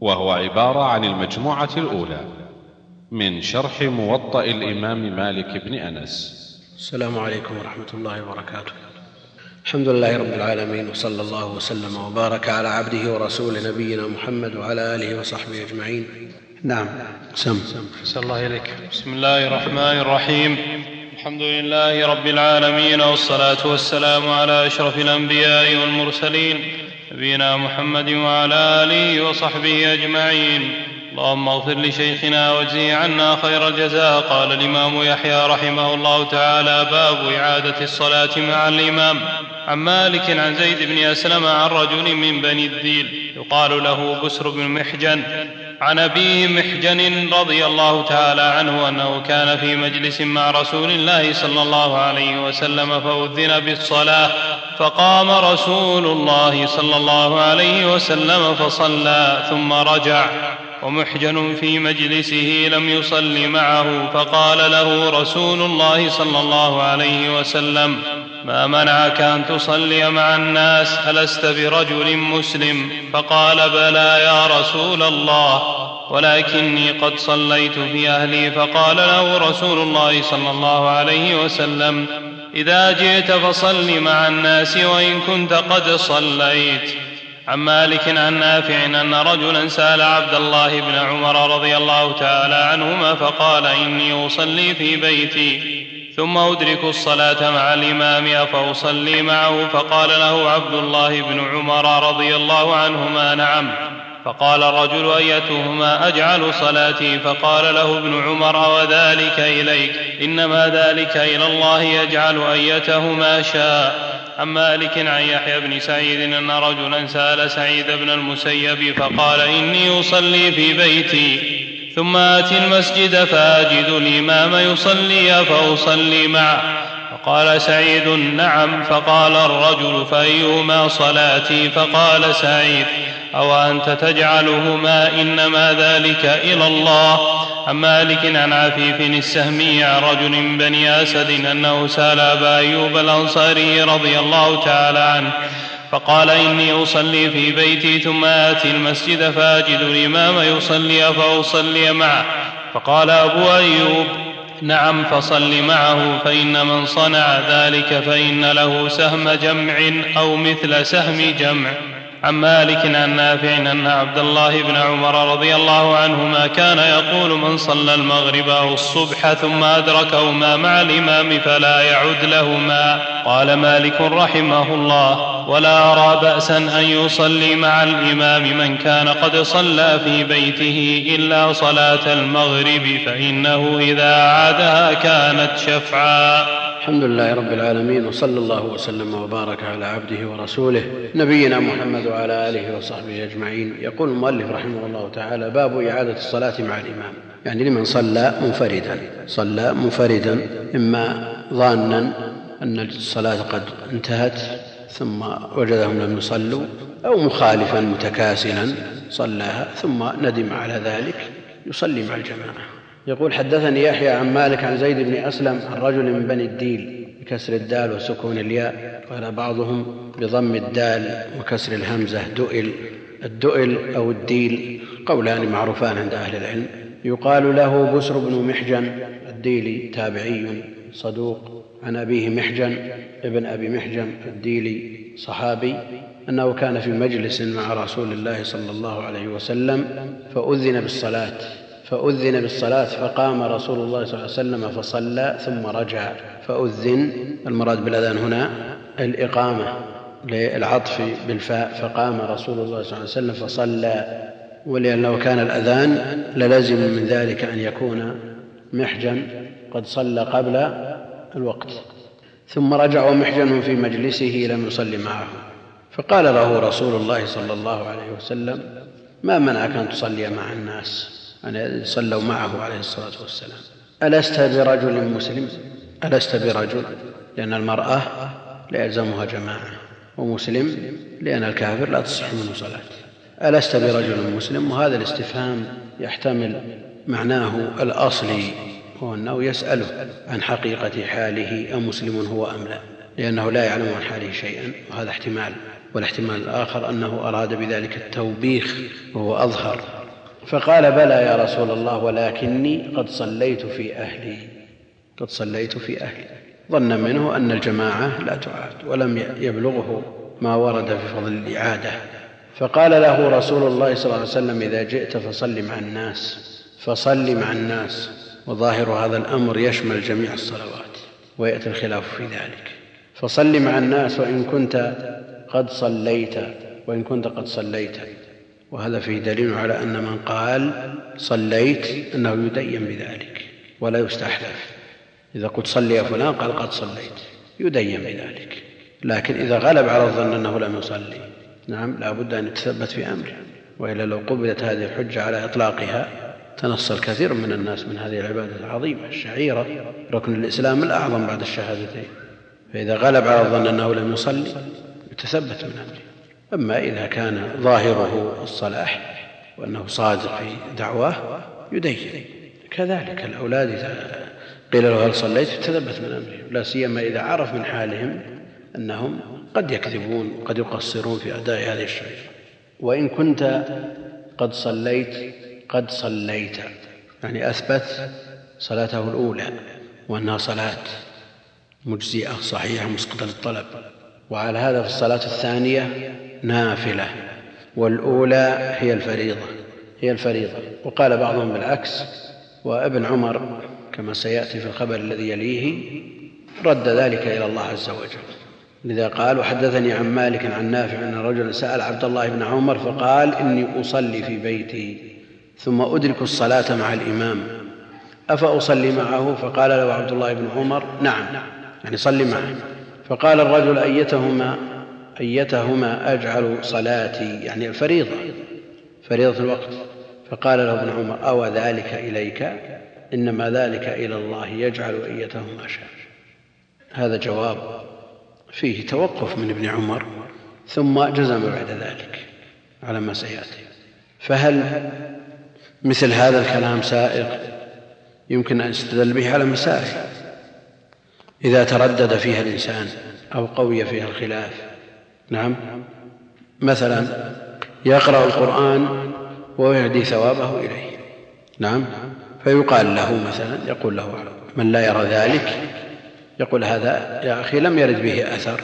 وهو عبارة عن المجموعة الأولى من شرح موطأ الإمام مالك بن أنس. السلام عليكم ورحمة الله وبركاته. الحمد لله رب العالمين وصلى الله وسلم وبارك على عبده ورسوله نبينا محمد وعلى آله وصحبه أجمعين. نعم. سم. أحسن الله إليك. بسم الله الرحمن الرحيم. الحمد لله رب العالمين والصلاة والسلام على أشرف الأنبياء والمرسلين نبينا محمد وعلى آله وصحبه أجمعين. اللهم اغفر لشيخنا واجزه عنا خير الجزاء. قال الإمام يحيى رحمه الله تعالى باب إعادة الصلاة مع الإمام. عن مالك عن زيد بن أسلم عن رجل من بني الديل يقال له بسر بن محجن. عن ابيه محجن رضي الله تعالى عنه أنه كان في مجلس مع رسول الله صلى الله عليه وسلم فأذن بالصلاة فقام رسول الله صلى الله عليه وسلم فصلى ثم رجع. ومحجن في مجلسه لم يصل معه فقال له رسول الله صلى الله عليه وسلم ما منعك أن تصلي مع الناس؟ ألست برجل مسلم؟ فقال بلى يا رسول الله ولكني قد صليت في أهلي. فقال له رسول الله صلى الله عليه وسلم إذا جئت فصل مع الناس وإن كنت قد صليت. عن مالك عن نافع أن رجلا سأل عبد الله بن عمر رضي الله تعالى عنهما فقال إني أصلي في بيتي ثم أدرك الصلاة مع الإمام افاصلي معه فقال له عبد الله بن عمر رضي الله عنهما نعم فقال الرجل أيتهما أجعل صلاتي؟ فقال له ابن عمر وذلك إليك إنما ذلك إلى الله يجعل أيتهما شاء. عن مالك عن يحيى بن سعيد أن رجلا سأل سعيد بن المسيب فقال إني أصلي في بيتي ثم آتي المسجد فأجد الإمام يصلي فأصلي معه. فقال سعيد نعم. فقال الرجل فأيهما صلاتي؟ فقال سعيد أو أنت تجعلهما؟ إنما ذلك إلى الله. عن مالك عن عفيف السهمي عن رجل بني أسد أنه سأل أبا أيوب الأنصاري رضي الله تعالى عنه. فقال إني أصلي في بيتي ثم آتي المسجد فأجد الإمام يصلي فأصلي معه. فقال أبو أيوب نعم فصل معه فإن من صنع ذلك فإن له سهم جمع أو مثل سهم جمع. عن مالك عن نافع ان عبد الله بن عمر رضي الله عنهما كان يقول من صلى المغرب أو الصبح ثم ادركهما مع الإمام فلا يعد لهما قال مالك رحمه الله ولا أرى بأسا أن يصلي مع الإمام من كان قد صلى في بيته إلا صلاة المغرب فإنه إذا عادها كانت شفعا الحمد لله رب العالمين وصلى الله وسلم وبارك على عبده ورسوله نبينا محمد وعلى آله وصحبه أجمعين. يقول المؤلف رحمه الله تعالى باب إعادة الصلاة مع الإمام. يعني لمن صلى منفردا. صلى منفردا إما ظانا أن الصلاة قد انتهت ثم وجدهم لم يصلوا أو مخالفا متكاسلا صلاها ثم ندم على ذلك يصلي مع الجماعة. يقول حدثني يحيى عن مالك عن زيد بن أسلم عن رجل من بني الديل بكسر الدال وسكون الياء قال بعضهم بضم الدال وكسر الهمزة دؤل الدؤل أو الديل قولان معروفان عند أهل العلم. يقال له بسر بن محجن الديلي تابعي صدوق. عن أبيه محجن ابن أبي محجن الديلي صحابي أنه كان في مجلس مع رسول الله صلى الله عليه وسلم فأذن بالصلاة. فأذن بالصلاة فقام رسول الله صلى الله عليه وسلم فصلى ثم رجع. فأذن المراد بالأذان هنا الإقامة للعطف بالفاء. فقام رسول الله صلى الله عليه وسلم فصلى. ولأنه كان الأذان للزم من ذلك أن يكون محجا. قد صلى قبل الوقت. ثم رجع محجن في مجلسه لم يصل معه. فقال له رسول الله صلى الله عليه وسلم ما منعك أن تصلي مع الناس؟ يعني صلوا معه عليه الصلاة والسلام. ألست برجل مسلم؟ ألست برجل لأن المرأة لا يلزمها جماعة ومسلم لأن الكافر لا تصح منه صلاة. ألست برجل مسلم؟ وهذا الاستفهام يحتمل معناه الأصلي هو أنه يسأله عن حقيقة حاله أمسلم هو أم لا لأنه لا يعلم عن حاله شيئا. وهذا احتمال. والاحتمال الآخر أنه أراد بذلك التوبيخ وهو أظهر فقال بلى يا رسول الله ولكني قد صليت في أهلي. قد صليت في أهلي. ظن منه أن الجماعة لا تعاد ولم يبلغه ما ورد في فضل الإعادة. فقال له رسول الله صلى الله عليه وسلم إذا جئت فصل مع الناس فصل مع الناس. وظاهر هذا الأمر يشمل جميع الصلوات ويأتي الخلاف في ذلك. فصل مع الناس وإن كنت قد صليت وإن كنت قد صليت. وهذا فيه دليل على أن من قال صليت أنه يدين بذلك ولا يستحلف. إذا قلت صلي يا فلان قال قد صليت يدين بذلك. لكن إذا غلب على الظن أنه لم يصلي نعم لا بد أن يتثبت في أمره. وإلا لو قبلت هذه الحجة على إطلاقها تنص الكثير من الناس من هذه العبادة العظيمة الشعيرة ركن الإسلام الأعظم بعد الشهادتين. فإذا غلب على الظن أنه لم يصلي يتثبت من أمره. أما إذا كان ظاهره الصلاح وأنه صادق في دعواه يدين. كذلك الأولاد إذا قيل له هل صليت؟ يتثبت من أمره لا سيما إذا عرف من حالهم أنهم قد يكذبون وقد يقصرون في أداء هذه الشريعة. وإن كنت قد صليت قد صليت. يعني أثبت صلاته الأولى وأنها صلاة مجزئة صحيحة مسقطة للطلب وعلى هذا في الصلاة الثانية نافلة. والأولى هي الفريضة هي الفريضة. وقال بعضهم بالعكس وابن عمر كما سيأتي في الخبر الذي يليه رد ذلك إلى الله عز وجل. لذا قال وحدثني عن مالك عن نافع أن رجلا سأل عبد الله بن عمر فقال إني أصلي في بيتي ثم أدرك الصلاة مع الإمام. أفأصلي معه؟ فقال له عبد الله بن عمر نعم يعني صلي معه. فقال الرجل أيتهما؟ أيتهما أجعل صلاتي يعني الفريضة فريضة الوقت. فقال له ابن عمر أو ذلك إليك؟ إنما ذلك إلى الله يجعل أيتهما شاء هذا جواب فيه توقف من ابن عمر ثم جزم بعد ذلك على ما سيأتي. فهل مثل هذا الكلام سائغ يمكن أن يستدل به على مسائل. إذا تردد فيها الإنسان أو قوي فيها الخلاف نعم. مثلا يقرأ القرآن ويهدي ثوابه إليه. نعم. فيقال له مثلا يقول له من لا يرى ذلك يقول هذا يا أخي لم يرد به أثر.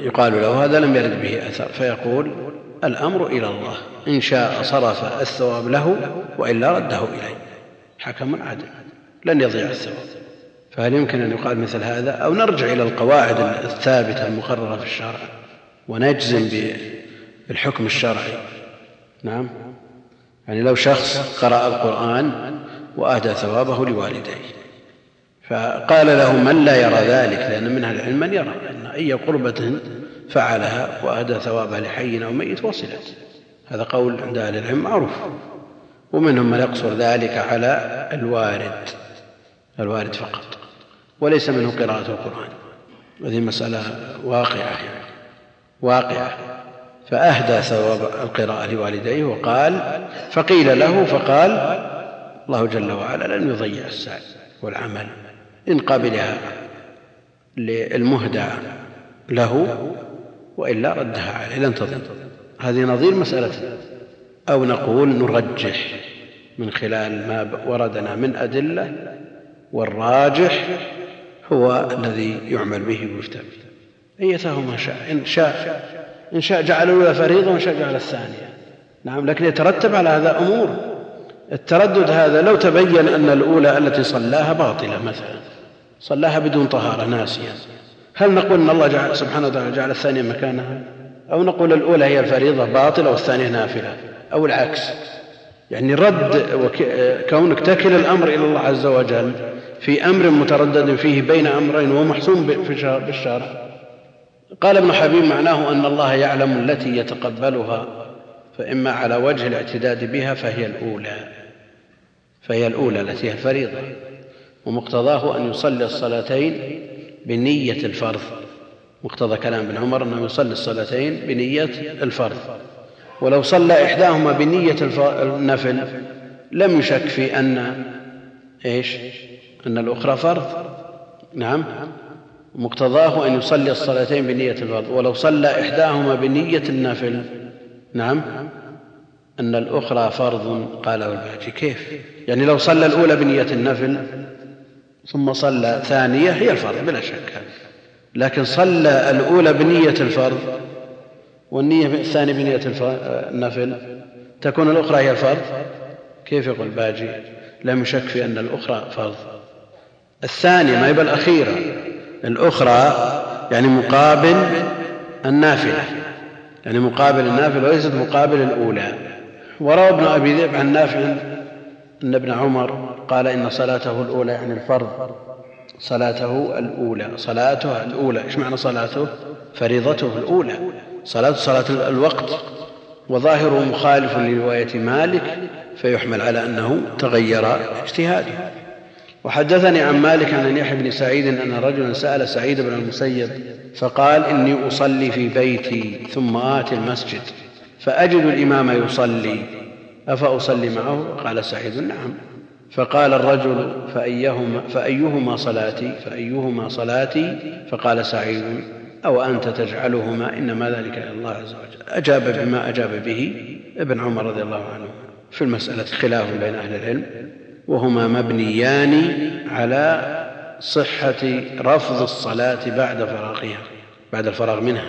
يقال له هذا لم يرد به أثر. فيقول الأمر إلى الله. إن شاء صرف الثواب له وإلا رده إليه. حكم عدل لن يضيع الثواب. فهل يمكن أن يقال مثل هذا؟ أو نرجع إلى القواعد الثابتة المقررة في الشرع. ونجزم بالحكم الشرعي. نعم. يعني لو شخص قرأ القرآن وأهدى ثوابه لوالديه. فقال له من لا يرى ذلك؟ لأن من أهل العلم من يرى أن أي قربة فعلها وأهدى ثوابها لحي أو ميت وصلت. هذا قول عند أهل العلم معروف. ومنهم من يقصر ذلك على الوارد الوارد فقط. وليس منه قراءة القرآن. هذه مسألة واقعة يعني. واقعة. فأهدى ثواب القراءة لوالديه وقال فقيل له فقال الله جل وعلا لن يضيع السعي والعمل إن قبلها للمهدى له وإلا ردها عليه. لن تضل هذه نظير مسألة. أو نقول نرجح من خلال ما وردنا من أدلة والراجح هو الذي يعمل به ويفتى به. أيتهما شاء إن شاء إن شاء جعل الأولى فريضة وإن شاء جعل الثانية. نعم لكن يترتب على هذا أمور. التردد هذا لو تبين أن الأولى التي صلاها باطلة مثلا صلاها بدون طهارة ناسيا هل نقول أن الله جعل سبحانه وتعالى جعل الثانية مكانها؟ أو نقول الأولى هي الفريضة باطلة والثانية نافلة أو العكس؟ يعني رد كونك تكل الأمر إلى الله عز وجل في أمر متردد فيه بين أمرين ومحسوم بالشرع قال ابن حبيب معناه أن الله يعلم التي يتقبلها فإما على وجه الاعتداد بها فهي الأولى فهي الأولى التي هي الفريضة. ومقتضاه أن يصلي الصلاتين بنية الفرض. مقتضى كلام ابن عمر أنه يصلي الصلاتين بنية الفرض. ولو صلى إحداهما بنية النفل لم يشك في أن إيش؟ أن الأخرى فرض. نعم. مقتضاه أن يصلي الصلاتين بنية الفرض ولو صلى إحداهما بنية النفل نعم. أن الأخرى فرض قاله الباجي كيف؟ يعني لو صلى الأولى بنية النفل ثم صلى ثانية هي الفرض بلا شك. لكن صلى الأولى بنية الفرض والنية الثانية بنية النفل تكون الأخرى هي الفرض؟ كيف يقول باجي لم يشك في أن الأخرى فرض. الثانية ما يبقى الأخيرة. الأخرى يعني مقابل النافلة يعني مقابل النافلة وليست مقابل الأولى. وروى ابن أبي ذئب عن نافع أن ابن عمر قال إن صلاته الأولى يعني الفرض صلاته الأولى صلاته الأولى إيش معنى صلاته؟ فريضته الأولى صلاة صلاة الوقت. وظاهره مخالف لرواية مالك فيحمل على أنه تغير اجتهاده. وحدثني عن مالك عن يحيى بن سعيد أن رجلا سأل سعيد بن المسيب فقال إني أصلي في بيتي ثم آتي المسجد فأجد الإمام يصلي أفأصلي معه؟ قال سعيد نعم. فقال الرجل فأيهما, فأيهما صلاتي؟ فأيهما صلاتي؟ فقال سعيد أو أنت تجعلهما؟ إنما ذلك إلى الله عز وجل. أجاب بما أجاب به ابن عمر رضي الله عنه في المسألة خلاف بين أهل العلم. وهما مبنيان على صحة رفض الصلاة بعد فراغها بعد الفراغ منها.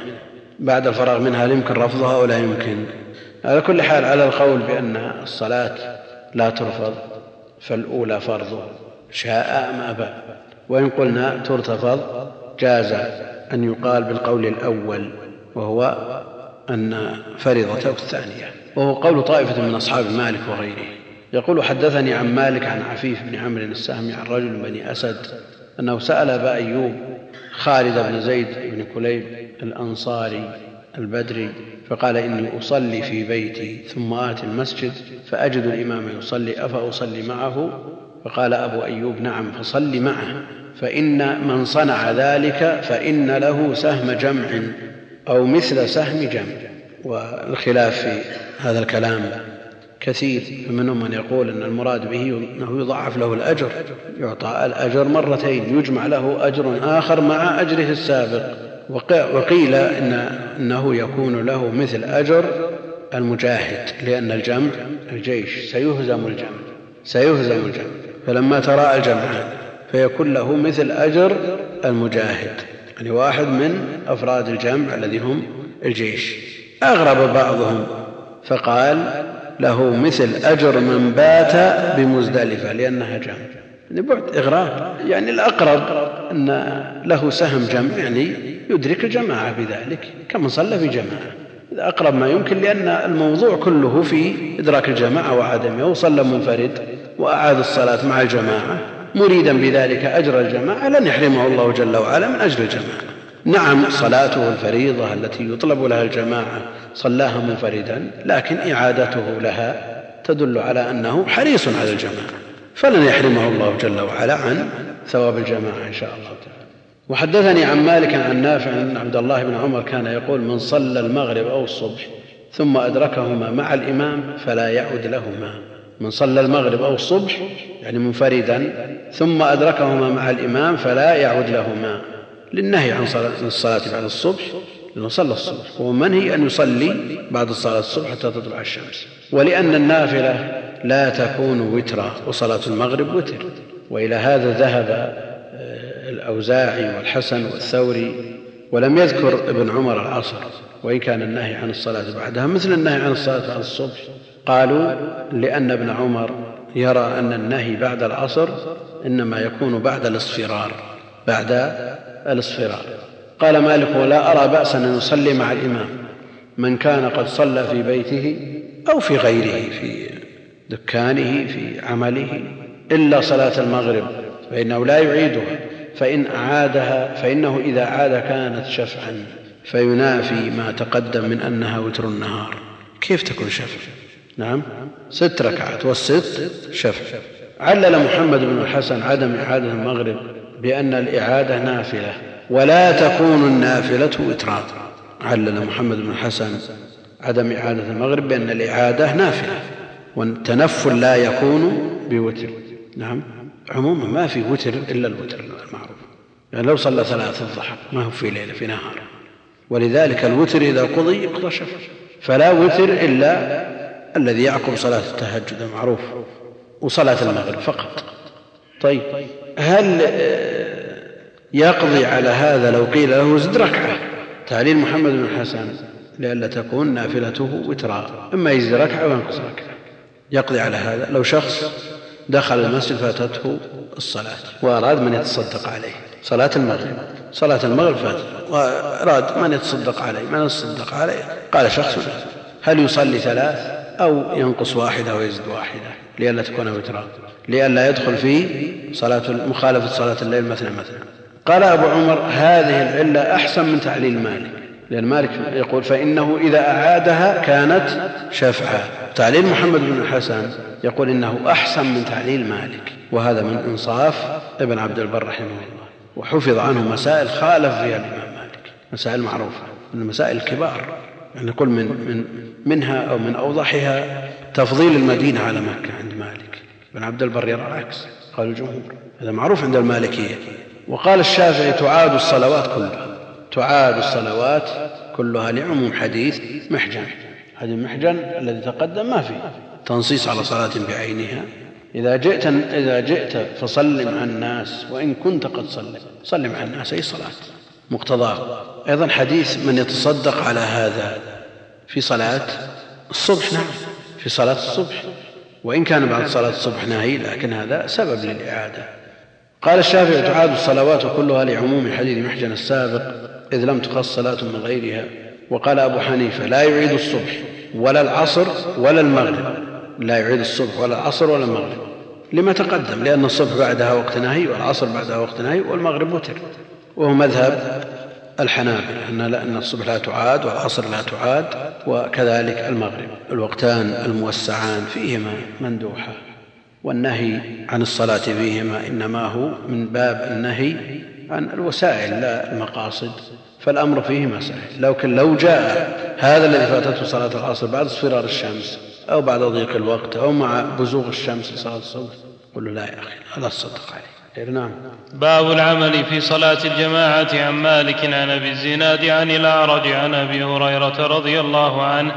بعد الفراغ منها هل يمكن رفضها أو لا يمكن؟ على كل حال على القول بأن الصلاة لا ترفض فالأولى فرض. شاء أم أبى. وإن قلنا ترتفض جاز أن يقال بالقول الأول وهو أن فرضته الثانية. وهو قول طائفة من أصحاب مالك وغيره. يقول حدثني عن مالك عن عفيف بن عمرو السهمي عن رجل بني أسد أنه سأل أبا أيوب خالد بن زيد بن كليب الأنصاري البدري فقال إني أصلي في بيتي ثم آتي المسجد فأجد الإمام يصلي أفأصلي معه؟ فقال أبو أيوب نعم فصل معه فإن من صنع ذلك فإن له سهم جمع أو مثل سهم جمع والخلاف في هذا الكلام كثير فمنهم من يقول إن المراد به أنه يضاعف له الأجر يعطى الأجر مرتين يجمع له أجر آخر مع أجره السابق. وقيل إن إنه يكون له مثل أجر المجاهد لأن الجمع الجيش سيهزم الجمع سيهزم الجمع. فلما تراءى الجمعان فيكون له مثل أجر المجاهد. يعني واحد من أفراد الجمع الذي هم الجيش. أغرب بعضهم فقال له مثل أجر من بات بمزدلفة لأنها جمع. يعني بعد إغراب يعني الأقرب أن له سهم جمع يعني يدرك الجماعة بذلك كمن صلى في جماعة. أقرب ما يمكن لأن الموضوع كله في إدراك الجماعة وعدمها وصلى منفرد وأعاد الصلاة مع الجماعة. مريدا بذلك أجر الجماعة لن يحرمه الله جل وعلا من أجل الجماعة. نعم صلاته الفريضة التي يطلب لها الجماعة صلاها منفردا لكن إعادته لها تدل على أنه حريص على الجماعة. فلن يحرمه الله جل وعلا عن ثواب الجماعة إن شاء الله تعالى. وحدثني عن مالك عن نافع أن عبد الله بن عمر كان يقول من صلى المغرب أو الصبح ثم أدركهما مع الإمام فلا يعد لهما. من صلى المغرب أو الصبح يعني منفردا ثم أدركهما مع الإمام فلا يعد لهما. للنهي عن الصلاة بعد الصبح لأنه صلى الصبح. وهو منهي أن يصلي بعد الصلاة الصبح حتى تطلع الشمس. ولأن النافلة لا تكون وترا وصلاة المغرب وتر. وإلى هذا ذهب آه، الأوزاعي والحسن والثوري ولم يذكر ابن عمر العصر. وإن كان النهي عن الصلاة بعدها مثل النهي عن الصلاة بعد الصبح. قالوا لأن ابن عمر يرى أن النهي بعد العصر إنما يكون بعد الاصفرار بعد الاصفرار. قال مالك ولا أرى بأسا أن يصلي مع الإمام من كان قد صلى في بيته أو في غيره في دكانه في عمله إلا صلاة المغرب فإنه لا يعيدها فإن أعادها فإنه إذا عاد كانت شفعا فينافي ما تقدم من أنها وتر النهار. كيف تكون شفع؟ نعم. ست ركعات والست شفع. علل محمد بن الحسن عدم إعادة المغرب بأن الإعادة نافلة. ولا تكون النافلة وترا علل محمد بن الحسن عدم إعادة المغرب بأن الإعادة نافلة والتنفل لا يكون بوتر. نعم عموما ما في وتر إلا الوتر المعروف. يعني لو صلى ثلاث الضحى ما هو في ليلة في نهار. ولذلك الوتر إذا قضي يقضى شفع فلا وتر إلا الذي يعقب صلاة التهجد المعروف وصلاة المغرب فقط. طيب هل يقضي على هذا لو قيل له زد ركعة. تعليل محمد بن الحسن لئلا تكون نافلته وترا إما يزيد ركعة وينقص ركعة. يقضي على هذا لو شخص دخل المسجد فاتته الصلاة وأراد من يتصدق عليه. صلاة المغرب. صلاة المغرب فاتت وأراد من يتصدق عليه من يتصدق عليه؟ قال شخص هل يصلي ثلاث أو ينقص واحدة ويزيد واحدة؟ لئلا تكون وترا لئلا يدخل في صلاة مخالفة صلاة الليل مثنى مثنى قال أبو عمر هذه العلة أحسن من تعليل مالك. لأن مالك يقول فإنه إذا أعادها كانت شفعا تعليل محمد بن الحسن يقول إنه أحسن من تعليل مالك. وهذا من إنصاف ابن عبد البر رحمه الله. وحفظ عنه مسائل خالف فيها الإمام مالك. مسائل معروفة من المسائل الكبار. يعني نقول من, من منها أو من أوضحها تفضيل المدينة على مكة عند مالك. ابن عبد البر يرى العكس قال الجمهور. هذا معروف عند المالكية. وقال الشافعي تعاد الصلوات كلها. تعاد الصلوات كلها لعموم حديث محجن. حديث محجن الذي تقدم ما فيه. تنصيص على صلاة بعينها. إذا جئت, إذا جئت فصل مع الناس وإن كنت قد صليت صل مع الناس أي صلاة. مقتضاه أيضا حديث من يتصدق على هذا في صلاة الصبح. نعم. في صلاة الصبح. وإن كان بعد صلاة الصبح نهي لكن هذا سبب للإعادة. قال الشافعي تعاد الصلوات كلها لعموم حديث محجن السابق إذ لم تخص صلاة من غيرها. وقال أبو حنيفة لا يعيد الصبح ولا العصر ولا المغرب. لا يعيد الصبح ولا العصر ولا المغرب. لما تقدم لأن الصبح بعدها وقت نهي والعصر بعدها وقت نهي والمغرب وتر وهو مذهب الحنابلة أن, أن الصبح لا تعاد والعصر لا تعاد وكذلك المغرب. الوقتان الموسعان فيهما مندوحة والنهي عن الصلاة فيهما إنما هو من باب النهي عن الوسائل لا المقاصد. فالأمر فيهما سهل لكن لو جاء هذا الذي فاتته صلاة العصر بعد اصفرار الشمس أو بعد ضيق الوقت أو مع بزوغ الشمس لصلاة الصبح قل له لا يا أخي لا تصدق عليه. نعم. باب العمل في صلاة الجماعة عن مالك عن أبي الزناد عن الأعرج عن أبي هريرة رضي الله عنه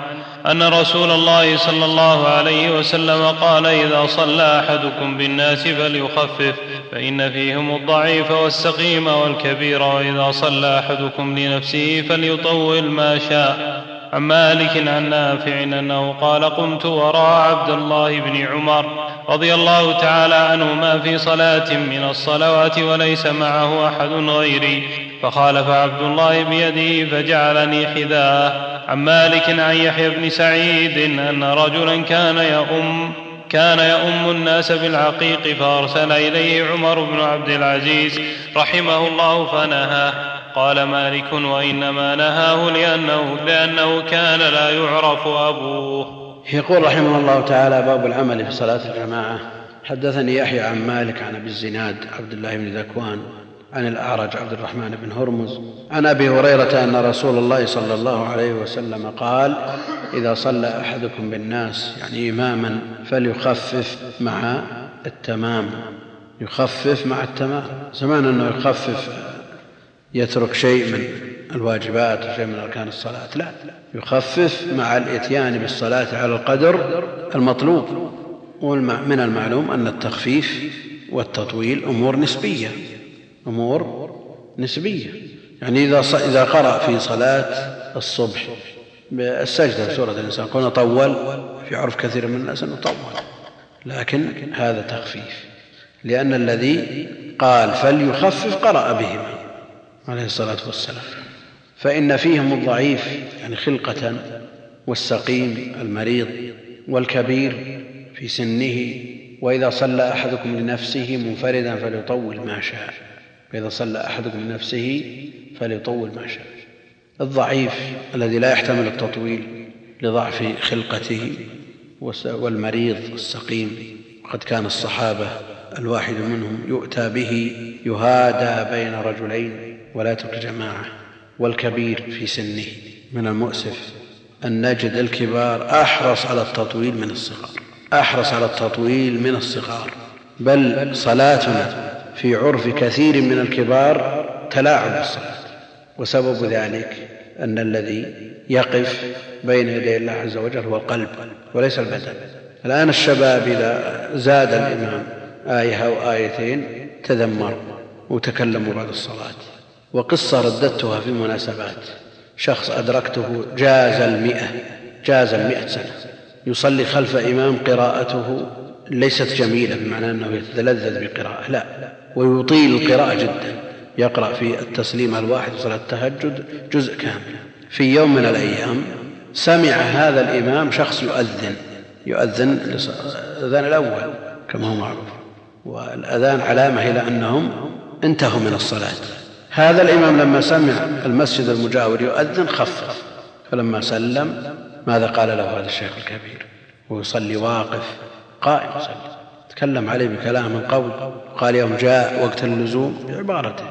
أن رسول الله صلى الله عليه وسلم قال إذا صلى أحدكم بالناس فليخفف فإن فيهم الضعيف والسقيم والكبير وإذا صلى أحدكم لنفسه فليطول ما شاء. عن مالك عن نافع أنه قال قمت وراء عبد الله بن عمر رضي الله تعالى عنهما في صلاة من الصلوات وليس معه أحد غيري فخالف عبد الله بيده فجعلني حذاءه. عن مالك عن يحيى بن سعيد أن رجلا كان يؤم كان يؤم الناس بالعقيق فأرسل إليه عمر بن عبد العزيز رحمه الله فنهاه قال مالك وإنما نهاه لأنه, لأنه كان لا يعرف أبوه. يقول رحمه الله تعالى باب العمل في صلاة الجماعة. حدثني يحيى عن مالك عن أبي الزناد عبد الله بن ذكوان. عن الأعرج عبد الرحمن بن هرمز عن أبي هريرة أن رسول الله صلى الله عليه وسلم قال إذا صلى أحدكم بالناس يعني إماما فليخفف مع التمام. يخفف مع التمام. زمان أنه يخفف يترك شيء من الواجبات وشيء من أركان الصلاة. لا يخفف مع الإتيان بالصلاة على القدر المطلوب. من المعلوم أن التخفيف والتطويل أمور نسبية. أمور نسبية. يعني إذا إذا قرأ في صلاة الصبح بالسجدة في سورة الإنسان كنا طول في عرف كثير من الناس أنه طول. لكن هذا تخفيف. لأن الذي قال فليخفف قرأ بهما عليه الصلاة والسلام. فإن فيهم الضعيف يعني خلقة والسقيم المريض والكبير في سنه وإذا صلى أحدكم لنفسه منفردا فليطول ما شاء. فإذا صلى أحدكم لنفسه فليطول ما شاء. الضعيف الذي لا يحتمل التطويل لضعف خلقته والمريض السقيم. وقد كان الصحابة الواحد منهم يؤتى به يهادى بين رجلين ولا يترك جماعة. والكبير في سنه من المؤسف أن نجد الكبار أحرص على التطويل من الصغار. أحرص على التطويل من الصغار. بل صلاتنا في عرف كثير من الكبار تلاعب بالصلاة. وسبب ذلك أن الذي يقف بين يدي الله عز وجل هو القلب وليس البدن. الآن الشباب إذا زاد الإمام آية أو آيتين تذمر وتكلموا بعد الصلاة. وقصة رددتها في مناسبات شخص أدركته جاز المئة جاز المئة سنة. يصلي خلف إمام قراءته ليست جميلة بمعنى أنه يتلذذ بقراءة. لا. ويطيل القراءة جدا. يقرأ في التسليم الواحد صلاة التهجد جزء كامل. في يوم من الأيام سمع هذا الإمام شخص يؤذن. يؤذن الأذان الأول كما هو معروف. والأذان علامة إلى أنهم انتهوا من الصلاة. هذا الإمام لما سمع المسجد المجاور يؤذن خفف فلما سلم ماذا قال له هذا الشيخ الكبير؟ ويصلي واقف قائم يصلي. تكلم عليه بكلام قوي قال يوم جاء وقت اللزوم بعبارته.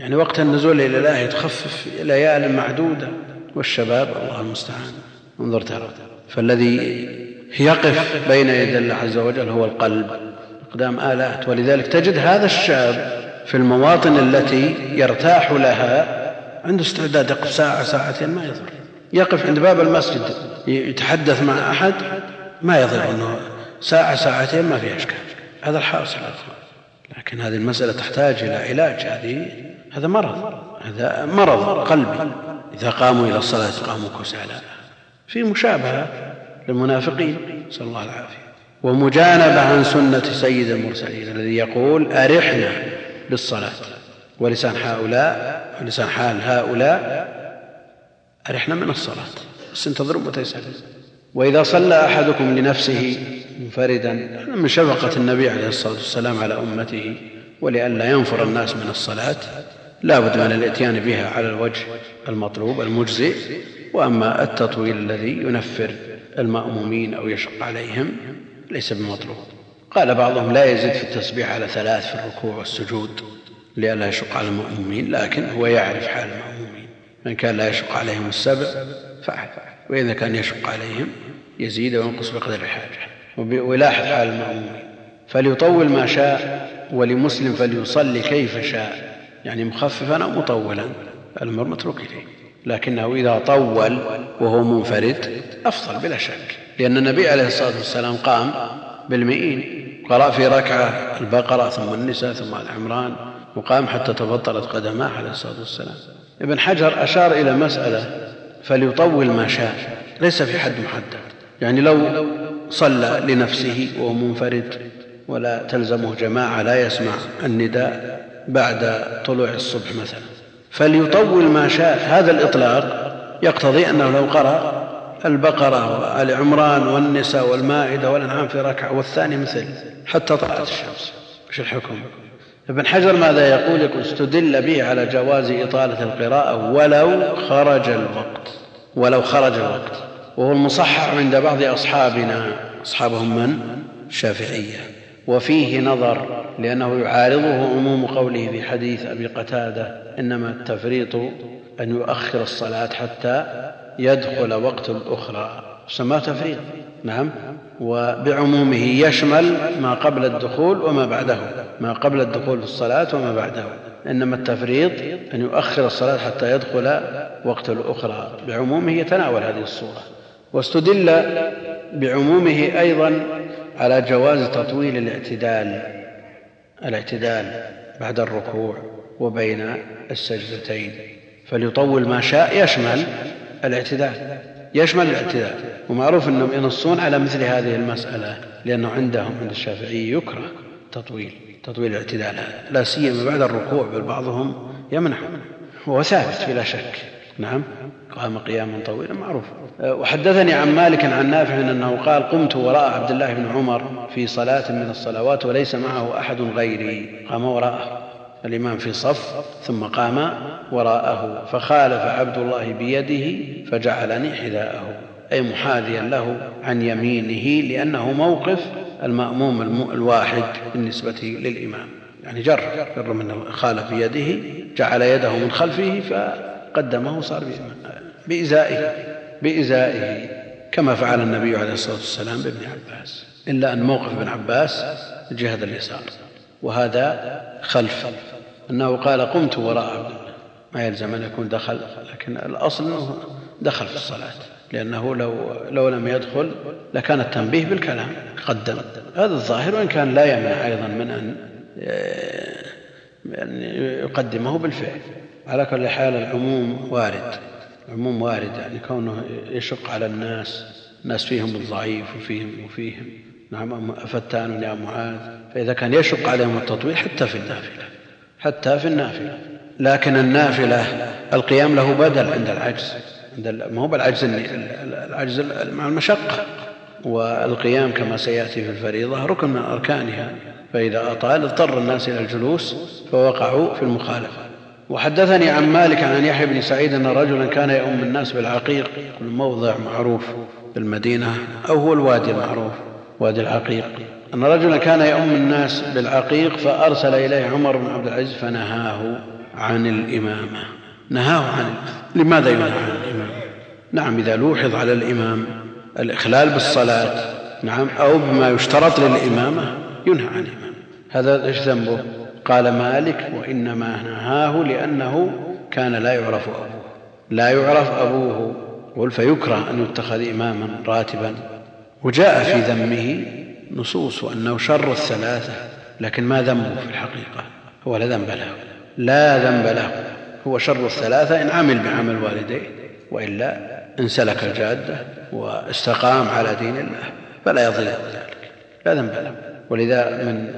يعني وقت النزول إلى الله يتخفف ليال معدودة. والشباب الله المستعان. انظر ترى. فالذي يقف بين يدي الله عز وجل هو القلب. إقدام آلات. ولذلك تجد هذا الشاب في المواطن التي يرتاح لها عنده استعداد يقف ساعة ساعتين ما يضر. يقف عند باب المسجد يتحدث مع أحد ما يضر أنه ساعة ساعتين ما فيها إشكال. هذا الحاصل لكن هذه المسألة تحتاج إلى علاج. هذه هذا مرض. هذا مرض قلبي. إذا قاموا إلى الصلاة قاموا كسالى في مشابهة للمنافقين. نسأل الله العافية. ومجانبة عن سنة سيد المرسلين الذي يقول أرحنا بالصلاة. ولسان هؤلاء ولسان حال هؤلاء أرحنا من الصلاة. بس انتظروا متى يسلم وإذا صلى أحدكم لنفسه منفردا من شفقة النبي عليه الصلاة والسلام على أمته ولئلا ينفر الناس من الصلاة لا بد من الإتيان بها على الوجه المطلوب المجزئ. وأما التطويل الذي ينفر المأمومين أو يشق عليهم ليس بمطلوب. قال بعضهم لا يزيد في التسبيح على ثلاث في الركوع والسجود لئلا يشق على المأمومين لكن هو يعرف حال المأمومين. من كان لا يشق عليهم السبع فعل وإذا كان يشق عليهم يزيد وينقص بقدر الحاجة ويلاحظ حال المأمومين فليطول ما شاء ولمسلم فليصلي كيف شاء. يعني مخففا أو مطولا. الأمر متروك إليه. لكنه إذا طول وهو منفرد أفضل بلا شك. لأن النبي عليه الصلاة والسلام قام بالمئين. قرأ في ركعة البقرة ثم النساء ثم العمران وقام حتى تفطرت قدماه عليه الصلاة والسلام. ابن حجر أشار إلى مسألة فليطول ما شاء. ليس في حد محدد. يعني لو صلى لنفسه وهو منفرد ولا تلزمه جماعة لا يسمع النداء بعد طلوع الصبح مثلا. فليطول ما شاء. هذا الإطلاق يقتضي أنه لو قرأ البقرة وآل عمران والنساء والمائدة والأنعام في ركعة والثاني مثل حتى طلعت الشمس. إيش الحكم؟ ابن حجر ماذا يقول؟ يقول استدل به على جواز إطالة القراءة ولو خرج الوقت ولو خرج الوقت. وهو المصحح عند بعض أصحابنا. أصحابهم من؟ الشافعية وفيه نظر لأنه يعارضه عموم قوله في حديث أبي قتادة إنما التفريط أن يؤخر الصلاة حتى يدخل وقت الأخرى سماه تفريط. نعم. وبعمومه يشمل ما قبل الدخول وما بعده ما قبل الدخول في الصلاة وما بعده. إنما التفريط أن يؤخر الصلاة حتى يدخل وقت الأخرى. بعمومه يتناول هذه الصورة. واستدل بعمومه أيضا على جواز تطويل الاعتدال الاعتدال بعد الركوع وبين السجدتين. فليطول ما شاء يشمل الاعتدال. يشمل الاعتدال ومعروف أنهم ينصون على مثل هذه المسألة لأنه عندهم عند الشافعي يكره تطويل تطويل الاعتدال لا سيما بعد الركوع بل بعضهم يمنع وهو ثابت بلا شك. نعم. قام قياما طويلا معروف. وحدثني عن مالك عن نافع أنه قال قمت وراء عبد الله بن عمر في صلاة من الصلوات وليس معه أحد غيري. قام وراءه. الإمام في صف ثم قام وراءه فخالف عبد الله بيده فجعلني حذاءه أي محاذيا له عن يمينه لأنه موقف المأموم الواحد بالنسبة للإمام. يعني جر جر من خالف بيده جعل يده من خلفه فقدمه صار بإزائه بإزائه كما فعل النبي عليه الصلاة والسلام بابن عباس. إلا أن موقف ابن عباس جهة اليسار. وهذا خلف. أنه قال قمت وراء عبد الله. ما يلزم أن يكون دخل لكن الأصل أنه دخل في الصلاة. لأنه لو, لو لم يدخل لكان التنبيه بالكلام قدم. هذا الظاهر وإن كان لا يمنع أيضا من أن يعني يقدمه بالفعل. على كل حال العموم وارد. العموم وارد يعني كونه يشق على الناس. الناس فيهم الضعيف وفيهم وفيهم. نعم فتان يا معاذ فإذا كان يشق عليهم التطويل حتى في النافلة حتى في النافلة. لكن النافلة القيام له بدل عند العجز عند ما هو بالعجز العجز مع المشقة. والقيام كما سيأتي في الفريضة ركن من أركانها. فإذا أطال اضطر الناس إلى الجلوس فوقعوا في المخالفة. وحدثني عن مالك عن يحيى بن سعيد أن رجلا كان يؤم الناس بالعقيق موضع معروف في المدينة أو هو الوادي المعروف. وادي العقيق. أن رجلا كان يؤم الناس بالعقيق فأرسل إليه عمر بن عبد العزيز فنهاه عن الإمامة. نهاه عن لماذا ينهى عن الإمامة؟ نعم إذا لوحظ على الإمام الإخلال بالصلاة نعم أو بما يشترط للإمامة ينهى عن الإمامة. هذا إيش ذنبه؟ قال مالك وإنما نهاه لأنه كان لا يعرف أبوه. لا يعرف أبوه قل فيكره أن يتخذ إماما راتبا. وجاء في ذمه نصوص وأنه شر الثلاثة لكن ما ذنبه في الحقيقة؟ هو لا ذنب له. لا ذنب له. هو شر الثلاثة إن عمل بعمل والديه وإلا إن سلك الجادة واستقام على دين الله. فلا يضل ذلك. لا ذنب له. ولذا من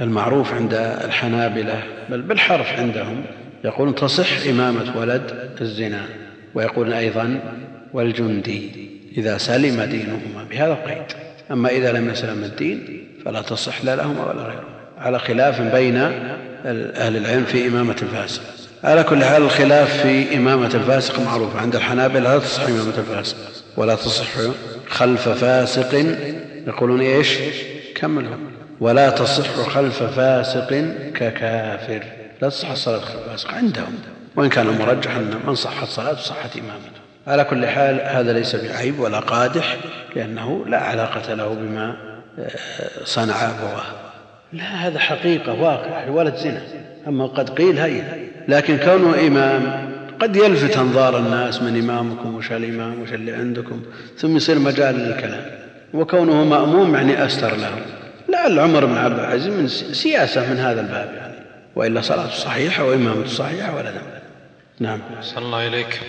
المعروف عند الحنابلة بل بالحرف عندهم يقولون تصح إمامة ولد الزنا ويقولون أيضا والجندي. إذا سلم دينهما بهذا القيد. أما إذا لم يسلم الدين فلا تصح لا لهما ولا غيرهما على خلاف بين أهل العلم في إمامة الفاسق. على كل حال الخلاف في إمامة الفاسق معروف. عند الحنابلة لا تصح إمامة الفاسق ولا تصح خلف فاسق. يقولون إيش؟ كملوا ولا تصح خلف فاسق ككافر. لا تصح الصلاة خلف فاسق عندهم. وإن كان مرجح أن من صحت صلاته صحت إمامته. على كل حال هذا ليس بعيب ولا قادح لأنه لا علاقة له بما آه، صنع أبواه. لا هذا حقيقة واقع ولد زنا. أما قد قيل هين. لكن كونه إمام قد يلفت أنظار الناس من إمامكم وش الإمام وش اللي عندكم ثم يصير مجال للكلام. وكونه مأموم يعني أستر له. لعل عمر بن عبد العزيز من سياسة من هذا الباب يعني. وإلا صلاته صحيحة وإمامته صحيحة ولا نعم. صلى الله إليك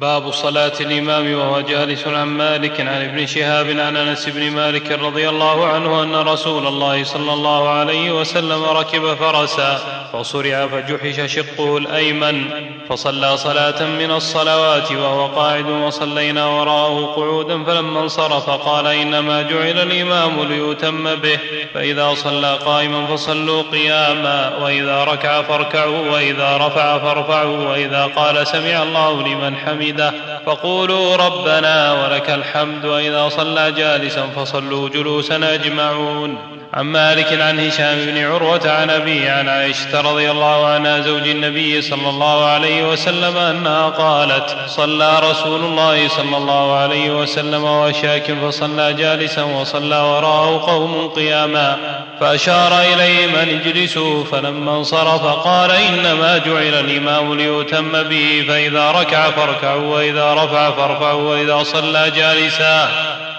باب صلاة الإمام وهو جالس عن مالك عن ابن شهاب عن أنس بن مالك رضي الله عنه أن رسول الله صلى الله عليه وسلم ركب فرسا فصرع فجحش شقه الأيمن فصلى صلاة من الصلوات وهو قاعد وصلينا وراءه قعودا فلما انصرف قال إنما جعل الإمام ليتم به فإذا صلى قائما فصلوا قياما وإذا ركع فاركعوا وإذا رفع فارفعوا وإذا قال سمع الله لمن حمد حمده فقولوا ربنا ولك الحمد وإذا صلى جالسا فصلوا جلوسا أجمعون. عن مالك عن هشام بن عروة عن أبي عن عائشة رضي الله عنها زوج النبي صلى الله عليه وسلم أنها قالت صلى رسول الله صلى الله عليه وسلم وشاك فصلى جالسا وصلى وراءه قوم قياما فأشار إليهم أن اجلسوا فلما انصرف قال إنما جعل الإمام ليتم به فإذا ركع فاركعوا وإذا رفع فارفعوا وإذا صلى جالسا.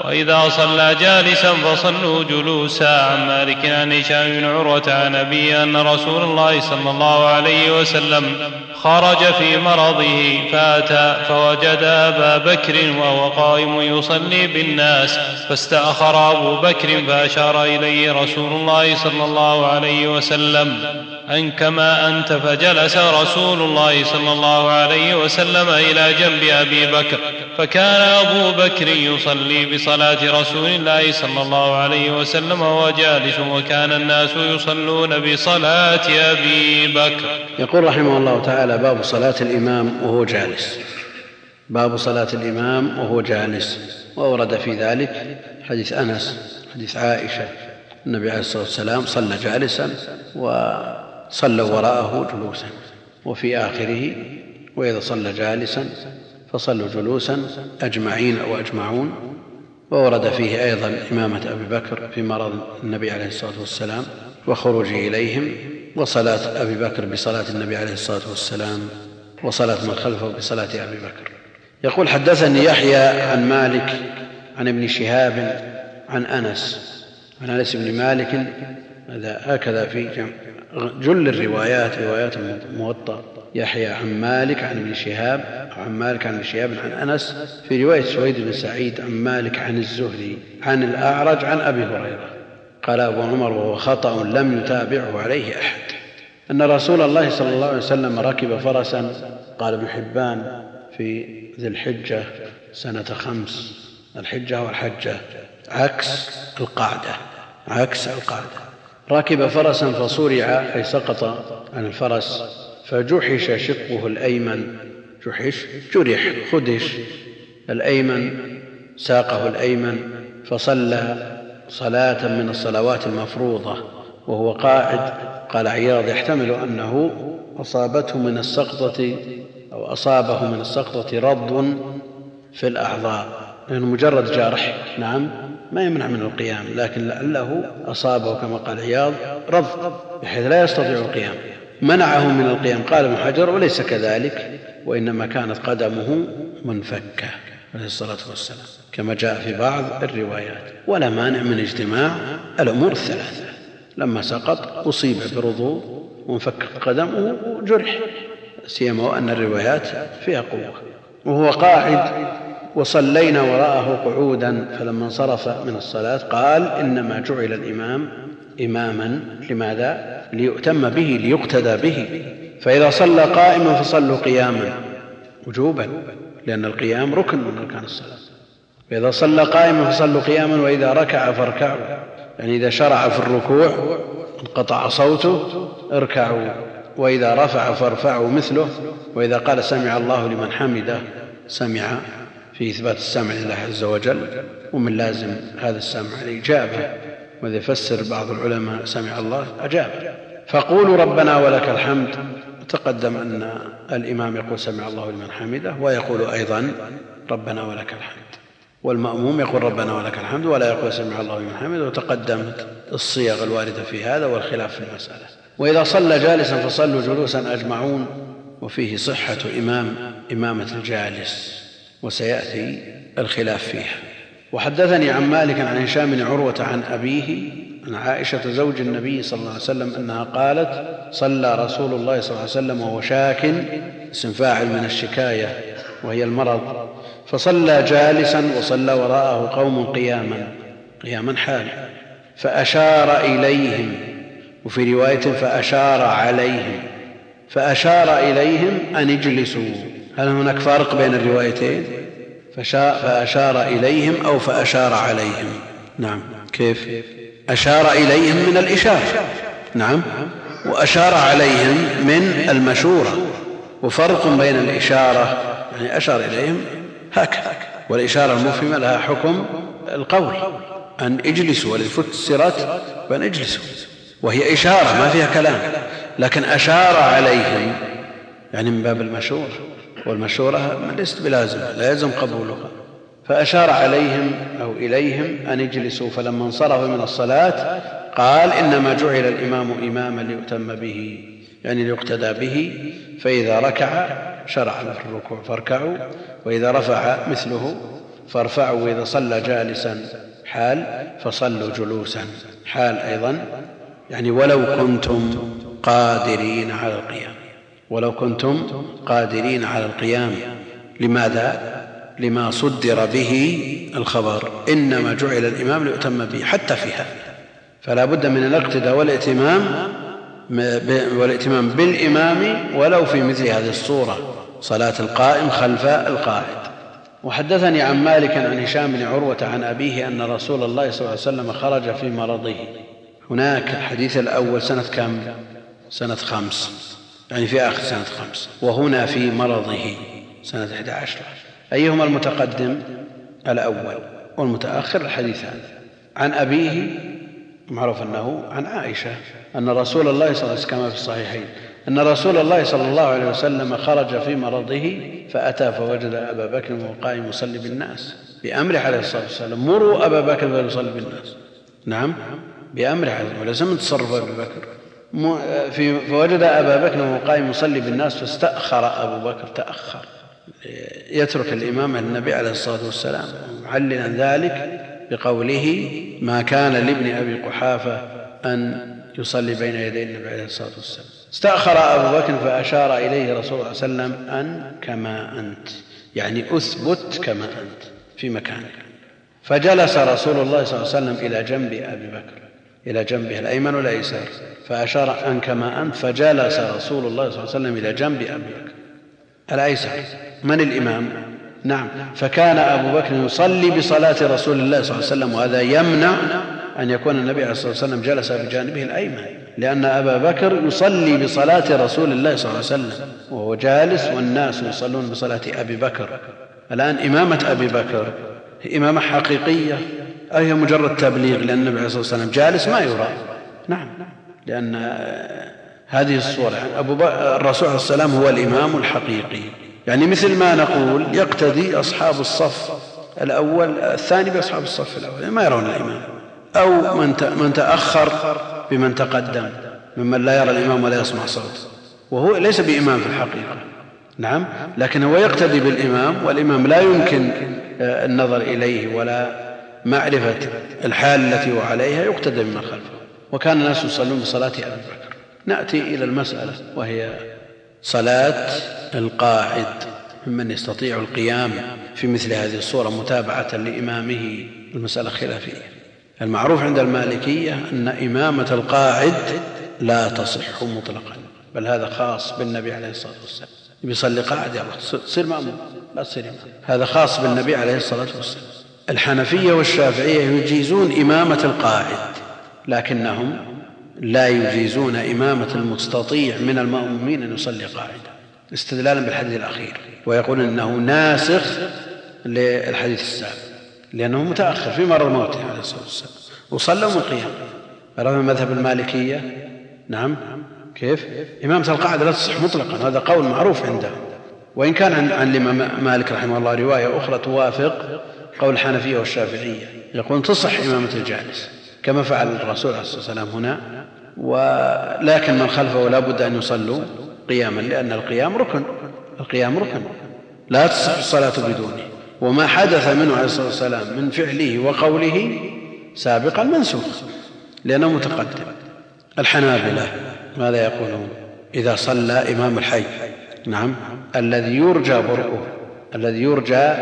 وإذا صلى جالسا فصلوا جلوسا. عن مالك عن هشام بن عروة عن أبي أن رسول الله صلى الله عليه وسلم خرج في مرضه فأتى فوجد أبا بكر وهو قائم يصلي بالناس فاستأخر أبو بكر فأشار إليه رسول الله صلى الله عليه وسلم. أن كما أنت فجلس رسول الله صلى الله عليه وسلم إلى جنب أبي بكر فكان أبو بكر يصلي بصلاة رسول الله صلى الله عليه وسلم وهو جالس وكان الناس يصلون بصلاة أبي بكر. يقول رحمه الله تعالى باب صلاة الإمام وهو جالس. باب صلاة الإمام وهو جالس. وأورد في ذلك حديث أنس حديث عائشة. النبي عليه الصلاة والسلام صلى جالسا وصلوا وراءه جلوسا وفي آخره وإذا صلى جالسا فصلوا جلوسا أجمعين أو أجمعون. وورد فيه أيضا إمامة أبي بكر في مرض النبي عليه الصلاة والسلام وخروجه إليهم وصلاة أبي بكر بصلاة النبي عليه الصلاة والسلام وصلاة من خلفه بصلاة أبي بكر. يقول حدثني يحيى عن مالك عن ابن شهاب عن أنس عن أنس بن مالك هكذا في جل الروايات روايات الموطأ يحيى عن مالك عن ابن شهاب عن مالك عن ابن شهاب عن أنس. في رواية سويد بن سعيد عن مالك عن الزهري عن الأعرج عن أبي هريرة. قال أبو عمر وهو خطأ لم يتابعه عليه أحد. أن رسول الله صلى الله عليه وسلم ركب فرسا. قال ابن حبان في ذي الحجة سنة خمس. الحجة والحجة عكس القعدة عكس القعدة ركب فرسا فصرع أي سقط عن الفرس فجحش شقه الأيمن جحش جرح خدش. الأيمن ساقه الأيمن فصلى صلاة من الصلوات المفروضة وهو قاعد. قال عياض يحتمل أنه أصابته من السقطة أو أصابه من السقطة رض في الأعضاء لأنه مجرد جرح. نعم. ما يمنع من القيام لكن لعله أصابه كما قال عياض رض بحيث لا يستطيع القيام. منعه من القيام قال ابن حجر وليس كذلك وإنما كانت قدمه منفكة عليه الصلاة والسلام كما جاء في بعض الروايات. ولا مانع من اجتماع الأمور الثلاثة. لما سقط أصيب برضو وانفكت قدمه جرح سيما وأن الروايات فيها قوة. وهو قاعد وصلينا وراءه قعودا فلما انصرف من الصلاة قال إنما جعل الإمام إماما. لماذا؟ ليؤتم به ليقتدى به. فإذا صلى قائما فصلوا قياما وجوبا لأن القيام ركن من أركان الصلاة. فإذا صلى قائما فصلوا قياما وإذا ركع فاركعوا. يعني إذا شرع في الركوع انقطع صوته اركعوا. وإذا رفع فارفعوا مثله. وإذا قال سمع الله لمن حمده سمع في إثبات السمع لله عز وجل ومن لازم هذا السمع الإجابة وإذا يفسر بعض العلماء سمع الله أجاب. فقولوا ربنا ولك الحمد. تقدم أن الإمام يقول سمع الله لمن حمده ويقول أيضا ربنا ولك الحمد. والمأموم يقول ربنا ولك الحمد ولا يقول سمع الله لمن حمده. وتقدمت الصيغ الواردة في هذا والخلاف في المسألة. وإذا صلى جالسا فصلوا جلوسا أجمعون. وفيه صحة إمام إمامة الجالس. وسيأتي الخلاف فيها. وحدثني عن مالك عن هشام بن عروة عن أبيه عن عائشة زوج النبي صلى الله عليه وسلم أنها قالت صلى رسول الله صلى الله عليه وسلم وهو شاك اسم فاعل من الشكاية وهي المرض. فصلى جالسا وصلى وراءه قوم قياما قياما حال فأشار إليهم وفي رواية فأشار عليهم. فأشار إليهم أن اجلسوا. هل هناك فرق بين الروايتين؟ فأشار إليهم أو فأشار عليهم. نعم. كيف؟ أشار إليهم من الإشارة. نعم. وأشار عليهم من المشورة. وفرق بين الإشارة يعني أشار إليهم هكذا. والإشارة المفهمة لها حكم القول. أن اجلسوا فسرت بأن اجلسوا. وهي إشارة ما فيها كلام. لكن أشار عليهم يعني من باب المشورة. والمشورة ليست بلازمة لا يلزم قبولها فأشار عليهم أو إليهم أن اجلسوا فلما انصرف من الصلاة قال إنما جعل الإمام إماما ليؤتم به يعني ليقتدى به فإذا ركع شرع في الركوع فاركعوا وإذا رفع مثله فارفعوا وإذا صلى جالسا حال فصلوا جلوسا حال أيضا يعني ولو كنتم قادرين على القيام. ولو كنتم قادرين على القيام. لماذا؟ لما صدر به الخبر. إنما جعل الإمام ليؤتم به حتى في هذا. فلا بد من الاقتداء والائتمام والائتمام بالإمام ولو في مثل هذه الصورة. صلاة القائم خلف القاعد وحدثني عن مالك عن هشام بن عروة عن أبيه أن رسول الله صلى الله عليه وسلم خرج في مرضه. هناك الحديث الأول سنة كم سنة خمس. يعني في آخر سنة خمس. وهنا في مرضه سنة 11 أيهما المتقدم؟ الأول والمتأخر الحديث هذا عن أبيه معروف أنه عن عائشة أن رسول الله صلى الله عليه وسلم كما في الصحيحين أن رسول الله صلى الله عليه وسلم خرج في مرضه فأتى فوجد أبا بكر وهو قائم يصلي بالناس. بأمره عليه الصلاة والسلام مروا أبا بكر فليصلي بالناس. نعم بأمره عليه وليس من تصرف أبي بكر. في فوجد أبا بكر وهو قائم يصلي بالناس فاستأخر أبو بكر تأخر. يترك الإمام النبي عليه الصلاة والسلام. معللا ذلك بقوله ما كان لابن أبي قحافة أن يصلي بين يدي النبي عليه الصلاة والسلام. استأخر أبو بكر فأشار إليه رسول الله صلى الله عليه وسلم أن كما أنت. يعني أثبت كما أنت في مكانك. فجلس رسول الله صلى الله عليه وسلم إلى جنب أبي بكر. إلى جنبه الأيمن والأيسر فأشار أن كما أنت فجلس رسول الله صلى الله عليه وسلم إلى جنب أبي بكر. الأيسر من الإمام؟ نعم. فكان أبو بكر يصلي بصلاة رسول الله صلى الله عليه وسلم وهذا يمنع أن يكون النبي عليه الصلاة والسلام جلس بجانبه الأيمن لأن أبا بكر يصلي بصلاة رسول الله صلى الله عليه وسلم وهو جالس والناس يصلون بصلاة أبي بكر. الآن إمامة أبي بكر إمامة حقيقية. أو هي مجرد تبليغ لأن النبي عليه الصلاة والسلام جالس ما يرى. نعم. لأن هذه الصورة أبو الرسول عليه السلام هو الإمام الحقيقي. يعني مثل ما نقول يقتدي أصحاب الصف الأول الثاني بأصحاب الصف الأول. يعني ما يرون الإمام. أو من من تأخر بمن تقدم ممن لا يرى الإمام ولا يسمع صوته وهو ليس بإمام في الحقيقة. نعم. لكن هو يقتدي بالإمام والإمام لا يمكن آه، النظر إليه ولا معرفة الحال التي هو عليها يقتدى بمن خلفه. وكان الناس يصلون بصلاة أبي بكر. نأتي إلى المسألة وهي صلاة القاعد ممن يستطيع القيام في مثل هذه الصورة متابعة لإمامه. المسألة خلافية. المعروف عند المالكية أن إمامة القاعد لا تصح مطلقا بل هذا خاص بالنبي عليه الصلاة والسلام. يصلي قاعد يلا صير مأمون لا تصير هذا خاص بالنبي عليه الصلاة والسلام. الحنفية والشافعية يجيزون إمامة القاعد لكنهم لا يجيزون إمامة المستطيع من المأمومين أن يصلي قاعدا استدلالا بالحديث الأخير ويقول أنه ناسخ للحديث السابق لأنه متأخر في مرض موته عليه الصلاة والسلام وصلوا من قيام رغم مذهب المالكية نعم كيف؟ إمامة القاعدة لا تصح مطلقا هذا قول معروف عندهم. وإن كان عن, عن الإمام مالك رحمه الله رواية أخرى توافق قول الحنفية والشافعية يقول تصح إمامة الجالس كما فعل الرسول عليه الصلاة والسلام هنا ولكن من خلفه لا بد أن يصلوا قياما لأن القيام ركن القيام ركن لا تصح الصلاة بدونه. وما حدث منه عليه الصلاة والسلام من فعله وقوله سابقا منسوخ لأنه متقدم. الحنابلة ماذا يقولون؟ إذا صلى إمام الحي نعم الذي يرجى برؤه الذي يرجى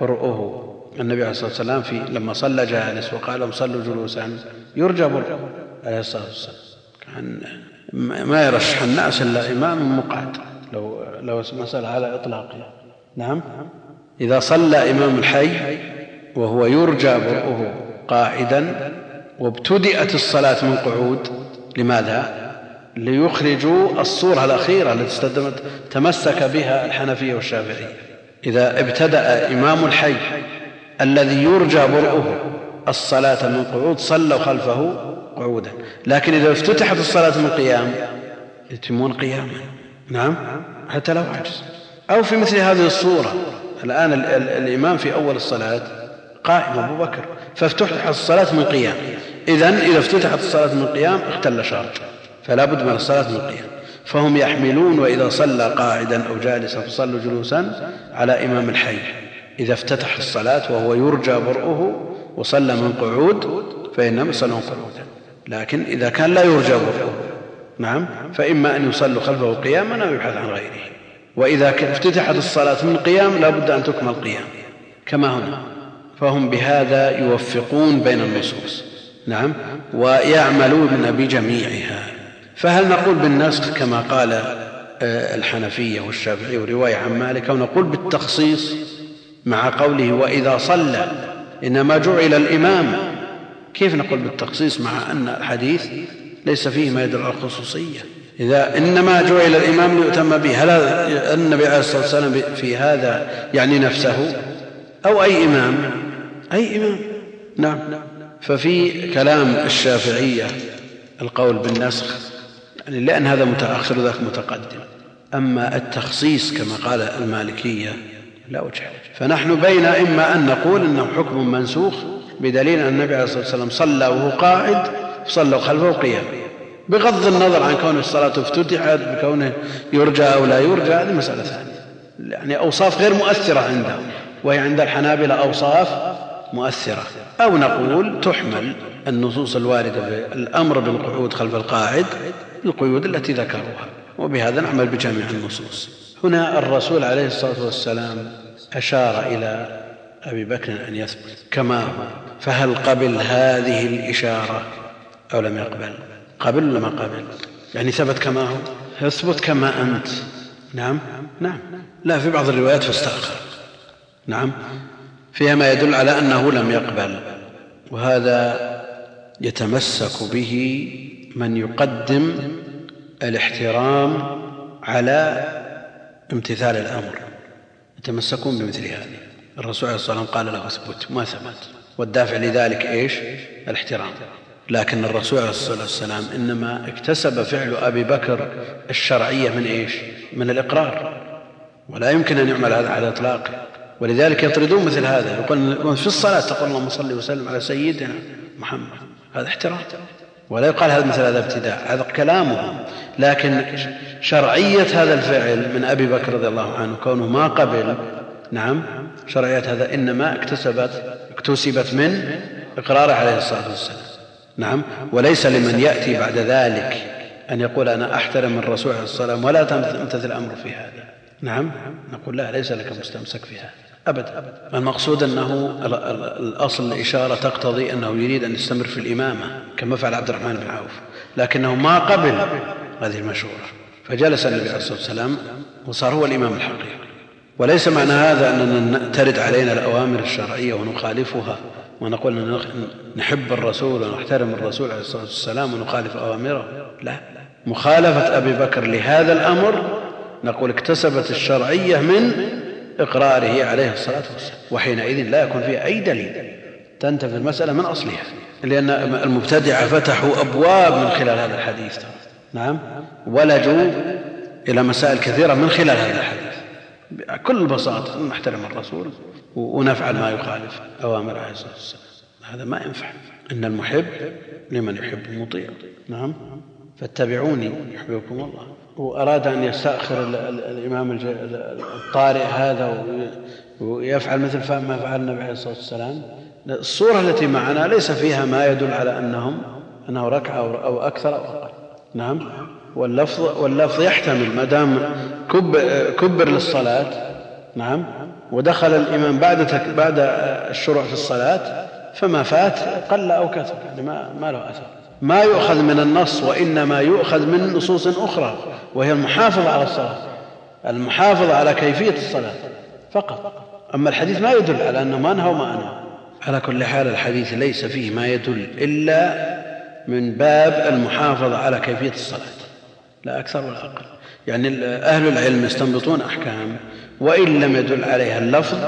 برؤه. النبي عليه الصلاة والسلام في لما صلى جالس وقال لهم صلوا جلوسا يرجى برؤه عليه الصلاة والسلام. كان ما يرشح الناس إلا إمام مقعد لو لو مسألة على إطلاقها نعم؟ إذا صلى إمام الحي وهو يرجى برؤه قاعدا وابتدأت الصلاة من قعود لماذا؟ ليخرجوا الصورة الأخيرة التي تمسك بها الحنفية والشافعية إذا ابتدأ إمام الحي الذي يرجى برؤه الصلاة من قعود صلوا خلفه قعودا. لكن إذا افتتحت الصلاة من قيام يتمون قياما. نعم؟ حتى لو عجز. أو في مثل هذه الصورة الآن الإمام في أول الصلاة قائم أبو بكر فافتتحت الصلاة من قيام. إذا إذا افتتحت الصلاة من قيام اختل شرط. فلا بد من الصلاة من قيام. فهم يحملون وإذا صلى قاعدا أو جالسا فصلوا جلوسا على إمام الحي. افتتح الصلاة وهو يرجى برؤه وصلى من قعود فإنهم يصلون قعودا. لكن إذا كان لا يرجى برؤه نعم فإما أن يصلوا خلفه قياما أو يبحث عن غيره. وإذا افتتحت الصلاة من قيام لا بد أن تكمل قيام. كما هنا. فهم بهذا يوفقون بين النصوص. نعم. ويعملون بجميعها. فهل نقول بالنسخ كما قال آه، الحنفية والشافعية ورواية عن مالك أو نقول بالتخصيص؟ مع قوله وإذا صلى. إنما جعل الإمام. كيف نقول بالتخصيص مع أن الحديث ليس فيه ما يدل على الخصوصية؟ إذا إنما جعل الإمام ليؤتم به. هل النبي عليه الصلاة والسلام في هذا يعني نفسه؟ أو أي إمام؟ أي إمام. نعم. ففي كلام الشافعية القول بالنسخ يعني لأن هذا متأخر وذاك متقدم. أما التخصيص كما قال المالكية لا وجه. فنحن بين إما أن نقول إنه حكم منسوخ بدليل أن النبي عليه الصلاة والسلام صلى وهو قاعد صلوا خلفه قيام. بغض النظر عن كون الصلاة افتتحت بكونه يرجى أو لا يرجى هذه مسألة ثانية. يعني أوصاف غير مؤثرة عندهم وهي عند الحنابلة أوصاف مؤثرة. أو نقول تحمل النصوص الواردة بالأمر بالقعود خلف القاعد بالقيود التي ذكروها. وبهذا نعمل بجميع النصوص. هنا الرسول عليه الصلاة والسلام أشار إلى أبي بكر أن يثبت كما هو. فهل قبل هذه الإشارة أو لم يقبل؟ قبل ولا ما قبل. يعني ثبت كما هو؟ يثبت كما أنت. نعم. نعم. لا في بعض الروايات فاستأخر. نعم. فيها ما يدل على أنه لم يقبل. وهذا يتمسك به من يقدم الاحترام على امتثال الأمر يتمسكون بمثل هذه. الرسول عليه الصلاة والسلام قال له أثبت ما ثبت. والدافع لذلك إيش؟ الاحترام. لكن الرسول عليه الصلاة والسلام إنما اكتسب فعل أبي بكر الشرعية من إيش؟ من الإقرار. ولا يمكن أن يعمل هذا على إطلاقه ولذلك يطردون مثل هذا. يقول في الصلاة تقول اللهم صل وسلم على سيدنا محمد. هذا احترام. ولا يقال هذا مثل هذا ابتداع هذا كلامهم لكن شرعية هذا الفعل من أبي بكر رضي الله عنه كونه ما قبل نعم شرعية هذا إنما اكتسبت اكتسبت من إقراره عليه الصلاة والسلام. نعم وليس لمن يأتي بعد ذلك أن يقول أنا أحترم الرسول عليه الصلاة والسلام ولا تمتثل الأمر في هذا. نعم نقول لا ليس لك مستمسك في هذا. أبدا. المقصود أنه الأصل الإشارة تقتضي أنه يريد أن يستمر في الإمامة كما فعل عبد الرحمن بن عوف لكنه ما قبل هذه المشورة. فجلس النبي عليه الصلاة والسلام وصار هو الإمام الحقيقي. وليس معنى هذا أننا ترد علينا الأوامر الشرعية ونخالفها ونقول نحب الرسول ونحترم الرسول عليه الصلاة والسلام ونخالف أوامره. لا. مخالفة أبي بكر لهذا الأمر نقول اكتسبت الشرعية من إقراره عليه الصلاة والسلام. وحينئذ لا يكون فيها أي دليل تنتفي المسألة من أصلها لأن المبتدعة فتحوا أبواب من خلال هذا الحديث. نعم. ولجوا إلى مسائل كثيرة من خلال هذا الحديث. بكل بساطة نحترم الرسول ونفعل ما يخالف أوامر عليه الصلاة والسلام. هذا ما ينفع. إن المحب لمن يحب مطيع. نعم. فاتبعوني يحببكم الله. وأراد أن يستأخر الإمام الطارئ هذا ويفعل مثل ما فعل النبي عليه الصلاة والسلام. الصورة التي معنا ليس فيها ما يدل على أنهم أنه ركعة أو أكثر أو أقل. نعم. واللفظ, واللفظ يحتمل. ما دام كبر للصلاة نعم ودخل الإمام بعد بعد الشروع في الصلاة فما فات قل أو كثر. يعني ما, ما له أثر. ما يؤخذ من النص وإنما يؤخذ من نصوص أخرى وهي المحافظة على الصلاة المحافظة على كيفية الصلاة فقط. أما الحديث ما يدل على أنه ما أنهى وما أنهى. على كل حال الحديث ليس فيه ما يدل إلا من باب المحافظة على كيفية الصلاة لا أكثر ولا أقل. يعني أهل العلم يستنبطون أحكام وإن لم يدل عليها اللفظ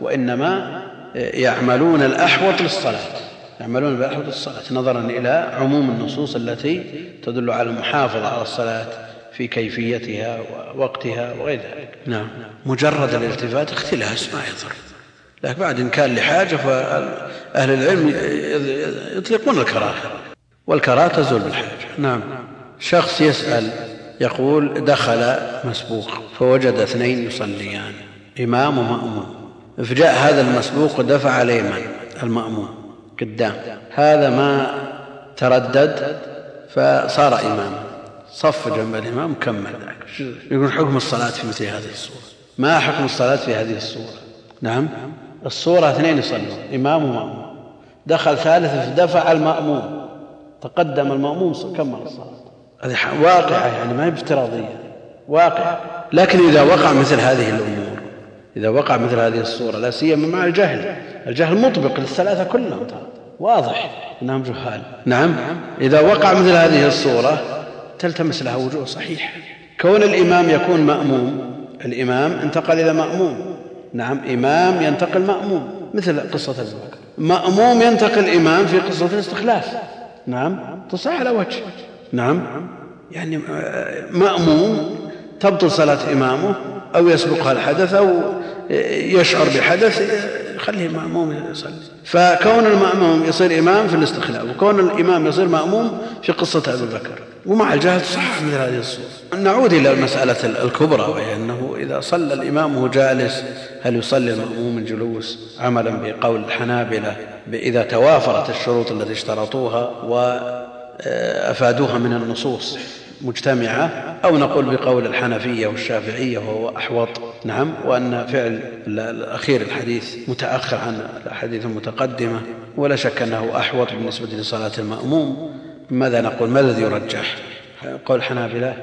وإنما يعملون الأحوط للصلاة. يعملون بالأحوط للصلاة نظرا إلى عموم النصوص التي تدل على المحافظة على الصلاة في كيفيتها ووقتها وغير ذلك. نعم. مجرد الالتفات اختلاس ما يضر لكن بعد إن كان لحاجة فأهل العلم يطلقون الكراهة. والكراهة تزول بالحاجة. نعم. شخص يسأل يقول دخل مسبوق فوجد اثنين يصليان إمام ومأموم. فجاء هذا المسبوق ودفع اليمن المأموم. قدام. هذا ما تردد فصار إماما صف جنب الإمام وكمل ذاك. يقول حكم الصلاة في مثل هذه الصورة. ما حكم الصلاة في هذه الصورة؟ نعم. الصورة اثنين يصلون إمام ومأموم. دخل ثالث فدفع المأموم. تقدم المأموم كمل الصلاة. هذه واقعة يعني ما هي بافتراضية. واقعة لكن إذا وقع مثل هذه الأمور إذا وقع مثل هذه الصورة لا سيما مع الجهل. الجهل مطبق للثلاثة كلهم. واضح. أنهم جهال. نعم. إذا وقع مثل هذه الصورة تلتمس لها وجوه صحيحة. كون الإمام يكون مأموم الإمام انتقل إلى مأموم. نعم إمام ينتقل مأموم مثل قصة بكر مأموم ينتقل الإمام في قصة الاستخلاف. نعم تصح على وجه. نعم يعني مأموم تبطل صلاة إمامه أو يسبقها الحدث أو يشعر بحدث خليه مأموم يصلي. فكون المأموم يصير إمام في الاستخلاف وكون الإمام يصير مأموم في قصة أبي بكر. ومع الجهل صح مثل هذه الصورة. نعود إلى المسألة الكبرى وهي أنه إذا صلى الإمام وهو جالس هل يصلي المأموم الجلوس عملا بقول الحنابلة إذا توافرت الشروط التي اشترطوها وأفادوها من النصوص؟ مجتمعة أو نقول بقول الحنفية والشافعية وهو أحوط. نعم وأن فعل الأخير الحديث متأخر عن الأحاديث المتقدمة ولا شك أنه أحوط بالنسبة لصلاة المأموم. ماذا نقول؟ ما الذي يرجح؟ قول الحنابلة.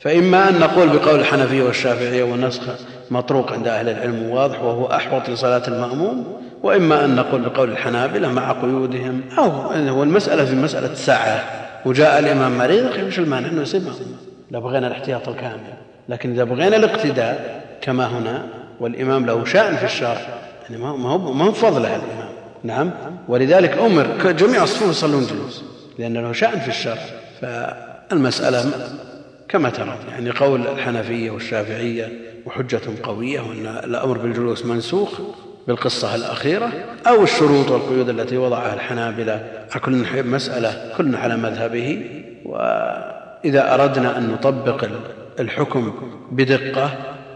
فإما أن نقول بقول الحنفية والشافعية والنسخ مطروق عند أهل العلم واضح وهو أحوط لصلاة المأموم وإما أن نقول بقول الحنابلة مع قيودهم أو المسألة في مسألة سعة وجاء الإمام مريض إيش المانع أنه يصير مأموم لو بغينا الاحتياط الكامل. لكن إذا بغينا الاقتداء كما هنا والإمام له شأن في الشرع يعني ما هو ما هو فضله الإمام. نعم. ولذلك أمر جميع الصفوف يصلون جلوس لأن له شأن في الشرع. فالمسألة كما ترى يعني قول الحنفية والشافعية وحجة قوية وأن الأمر بالجلوس منسوخ. بالقصة الأخيرة أو الشروط والقيود التي وضعها الحنابلة. كل مسألة كل على مذهبه. وإذا أردنا أن نطبق الحكم بدقة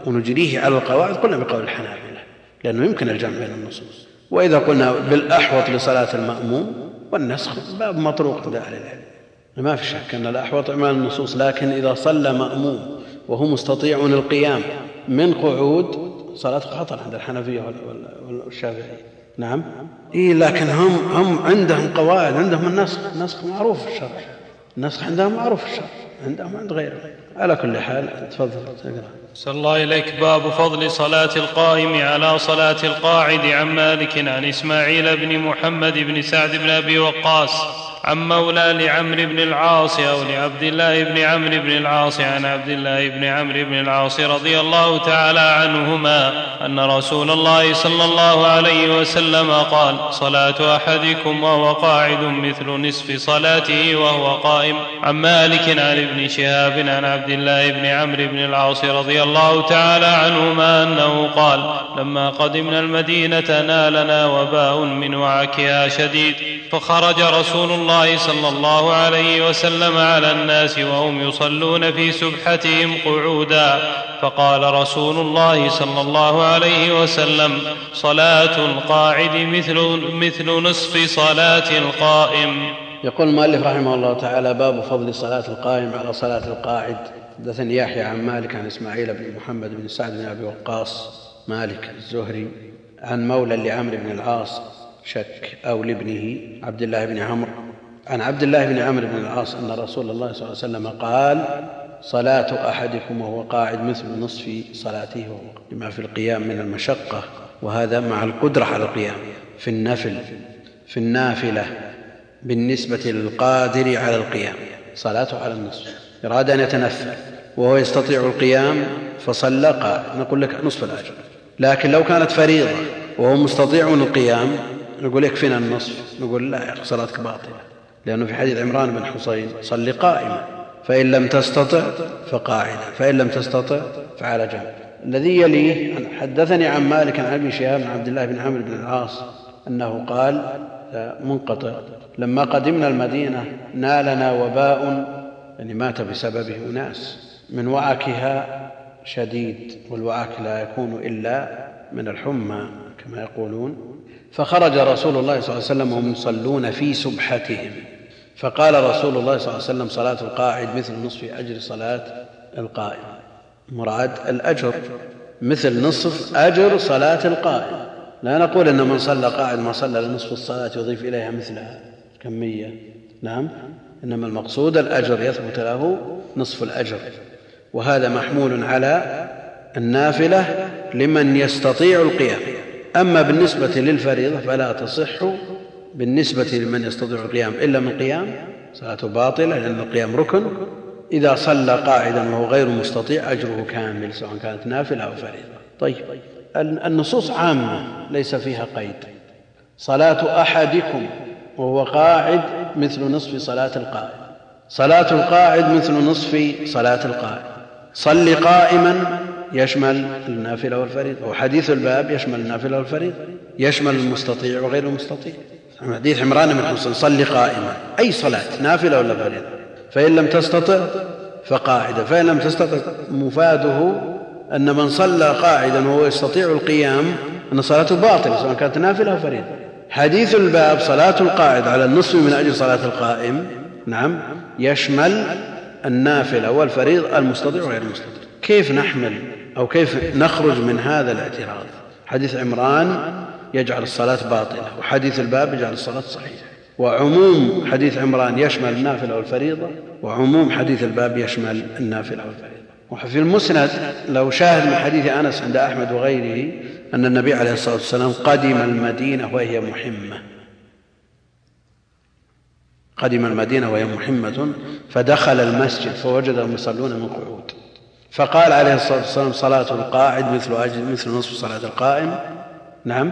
ونجريه على القواعد قلنا بقول الحنابلة لأنه يمكن الجمع بين النصوص. وإذا قلنا بالأحوط لصلاة المأموم والنسخ باب مطروق عند أهل العلم. ما في شك أن الأحوط إعمال النصوص لكن إذا صلى مأموم وهو مستطيع القيام من قعود صلاة خطر عند الحنفية والشافعية نعم. إيه لكن هم هم عندهم قواعد عندهم النسخ النسخ معروف في الشرع. النسخ عندهم معروف في الشرع عندهم عند غيرهم على كل حال تفضل. صلى الله إليك. باب فضل صلاة القائم على صلاة القاعد عن مالك عن إسماعيل بن محمد بن سعد بن أبي وقاص. عن مولى لعمرو بن العاص أو لعبد الله بن عمرو بن العاص عن عبد الله بن عمرو بن العاص رضي الله تعالى عنهما أن رسول الله صلى الله عليه وسلم قال صلاة أحدكم وهو قاعد مثل نصف صلاته وهو قائم. عن مالك عن ابن شهاب عن عبد الله بن عمرو بن العاص رضي الله تعالى عنهما أنه قال لما قدمنا المدينة نالنا وباء من وعكها شديد. فخرج رسول الله الله صلى الله عليه وسلم على الناس وهم يصلون في سبحتهم قعودا. فقال رسول الله صلى الله عليه وسلم صلاة القاعد مثل مثل نصف صلاة القائم. يقول المؤلف رحمه الله تعالى باب فضل صلاة القائم على صلاة القاعد. حدثني يحيى عن مالك عن إسماعيل بن محمد بن سعد بن أبي وقاص مالك الزهري عن مولى لعمرو بن العاص شك أو لابنه عبد الله بن عمرو. عن عبد الله بن عمرو بن العاص أن رسول الله صلى الله عليه وسلم قال صلاة أحدكم وهو قاعد مثل نصف صلاته وهو لما في القيام من المشقة وهذا مع القدرة على القيام في النفل في النافلة بالنسبة للقادر على القيام صلاته على النصف أراد أن يتنفل وهو يستطيع القيام فصلى قائد نقول لك نصف الأجر لكن لو كانت فريضة وهو مستطيع القيام نقول يكفينا النصف نقول لا صلاتك باطلة. لأنه في حديث عمران بن حصين صل قائما فإن لم تستطع فقاعدا فإن لم تستطع فعلى جنب. الذي يليه يعني عن مالك عن أبي شهاب عن عبد الله بن عمرو بن العاص أنه قال منقطع. لما قدمنا المدينة نالنا وباء يعني مات بسببه أناس. من وعكها شديد والوعك لا يكون إلا من الحمى كما يقولون. فخرج رسول الله صلى الله عليه وسلم وهم يصلون في سبحتهم. فقال رسول الله صلى الله عليه وسلم صلاة القاعد مثل نصف أجر صلاة القائم. مراد الأجر مثل نصف أجر صلاة القائم. لا نقول أن من صلى قاعد ما صلى لنصف الصلاة يضيف إليها مثلها كمية. نعم. إنما المقصود الأجر يثبت له نصف الأجر. وهذا محمول على النافلة لمن يستطيع القيام. أما بالنسبة للفريضة فلا تصح بالنسبة لمن يستطيع القيام إلا من قيام صلاته باطلة لأن القيام ركن. إذا صلى قاعدا وهو غير مستطيع أجره كامل سواء كانت نافلة أو فريضة. طيب النصوص عامة ليس فيها قيد. صلاة أحدكم وهو قاعد مثل نصف صلاة القائم صلاة القاعد مثل نصف صلاة القائم صل قائما يشمل النافلة والفريضة وحديث الباب يشمل النافلة والفريضة يشمل المستطيع وغير المستطيع. حديث عمران بن حسين صل قائما. أي صلاة نافلة ولا فريضة فإن لم تستطع فقاعدة فإن لم تستطع مفاده أن من صلى قاعدا وهو يستطيع القيام أن صلاته باطلة سواء كانت نافلة أو فريضة حديث الباب صلاة القاعد على النصف من أجل صلاة القائم نعم يشمل النافلة والفريضة المستطيع وغير المستطيع. كيف نحمل أو كيف نخرج من هذا الاعتراض؟ حديث عمران يجعل الصلاة باطلة وحديث الباب يجعل الصلاة صحيحة. وعموم حديث عمران يشمل النافلة والفريضة وعموم حديث الباب يشمل النافلة والفريضة. وفي المسند لو شاهد من حديث أنس عند أحمد وغيره أن النبي عليه الصلاة والسلام قدم المدينة وهي محمة. قدم المدينة وهي محمة فدخل المسجد فوجدهم يصلون من قعود. فقال عليه الصلاة والسلام صلاة القاعد مثل مثل نصف صلاة القائم. نعم.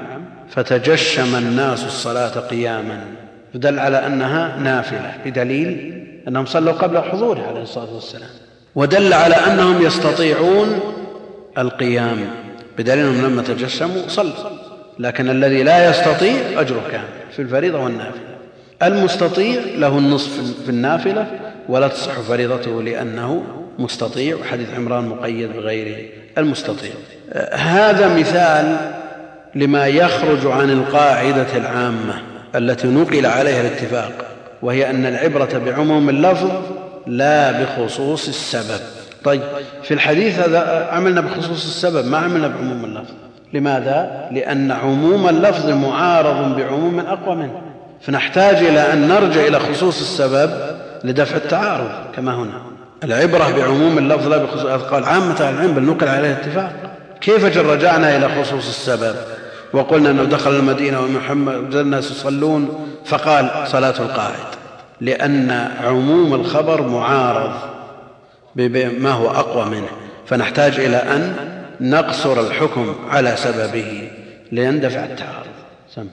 فتجشم الناس الصلاة قياما يدل على أنها نافلة بدليل أنهم صلوا قبل حضوره عليه الصلاة والسلام. ودل على أنهم يستطيعون القيام بدليل أنهم لما تجشموا صلوا. لكن الذي لا يستطيع أجره كامل في الفريضة والنافلة. المستطيع له النصف في النافلة ولا تصح فريضته لأنه مستطيع وحديث عمران مقيد بغير المستطيع. هذا مثال لما يخرج عن القاعدة العامة التي نقل عليها الاتفاق وهي أن العبرة بعموم اللفظ لا بخصوص السبب. طيب في الحديث هذا عملنا بخصوص السبب ما عملنا بعموم اللفظ. لماذا؟ لأن عموم اللفظ معارض بعموم أقوى منه. فنحتاج إلى أن نرجع إلى خصوص السبب لدفع التعارض كما هنا. العبرة بعموم اللفظ لا بخصوص قال عامة العلم بل نقل عليه اتفاق. كيف رجعنا إلى خصوص السبب؟ وقلنا أنه دخل المدينة ومحمد الناس يصلون فقال صلاة القاعد لأن عموم الخبر معارض بما هو أقوى منه فنحتاج إلى أن نقصر الحكم على سببه ليندفع التعارض. سم.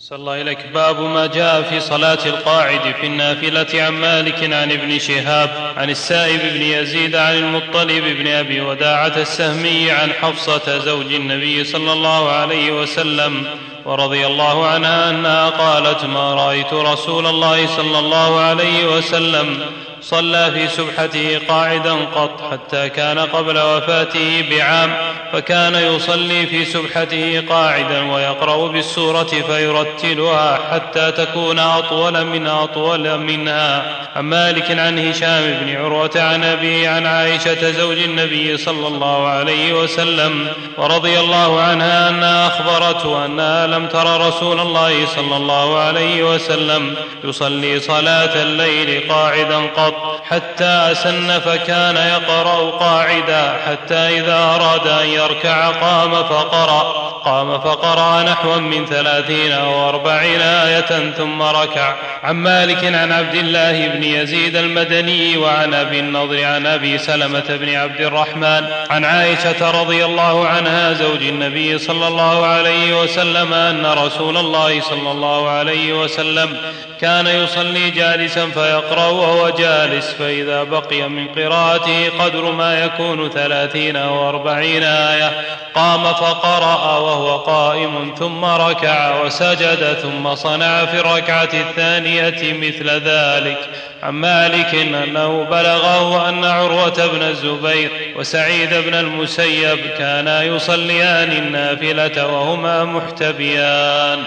صلى الله إليك. باب ما جاء في صلاة القاعد في النافلة عن مالك عن ابن شهاب عن السائب بن يزيد عن المطلب بن أبي وداعة السهمي عن حفصة زوج النبي صلى الله عليه وسلم ورضي الله عنها أنها قالت ما رأيت رسول الله صلى الله عليه وسلم صلى في سبحته قاعدا قط حتى كان قبل وفاته بعام فكان يصلي في سبحته قاعدا ويقرأ بالسورة فيرتلها حتى تكون أطول من أطول منها. عن مالك عن هشام بن عروة عن ابيه عن عائشة زوج النبي صلى الله عليه وسلم ورضي الله عنها انها أخبرته أنها لم تر رسول الله صلى الله عليه وسلم يصلي صلاة الليل قاعدا قط حتى أسن فكان يقرأ قاعدا حتى إذا أراد أن يركع قام فقرأ قام فقرأ نحوا من ثلاثين أو أربعين آية ثم ركع. عن مالك عن عبد الله بن يزيد المدني وعن أبي النضر عن أبي سلمة بن عبد الرحمن عن عائشة رضي الله عنها زوج النبي صلى الله عليه وسلم أن رسول الله صلى الله عليه وسلم كان يصلي جالسا فيقرأ وهو جالس. فإذا بقي من قراءته قدر ما يكون ثلاثين أو أربعين آية. قام فقرأ وهو قائم ثم ركع وسجد ثم صنع في الركعة الثانية مثل ذلك. عن مالك أنه بلغه أن عروة بن الزبير وسعيد بن المسيب كانا يصليان النافلة وهما محتبيان.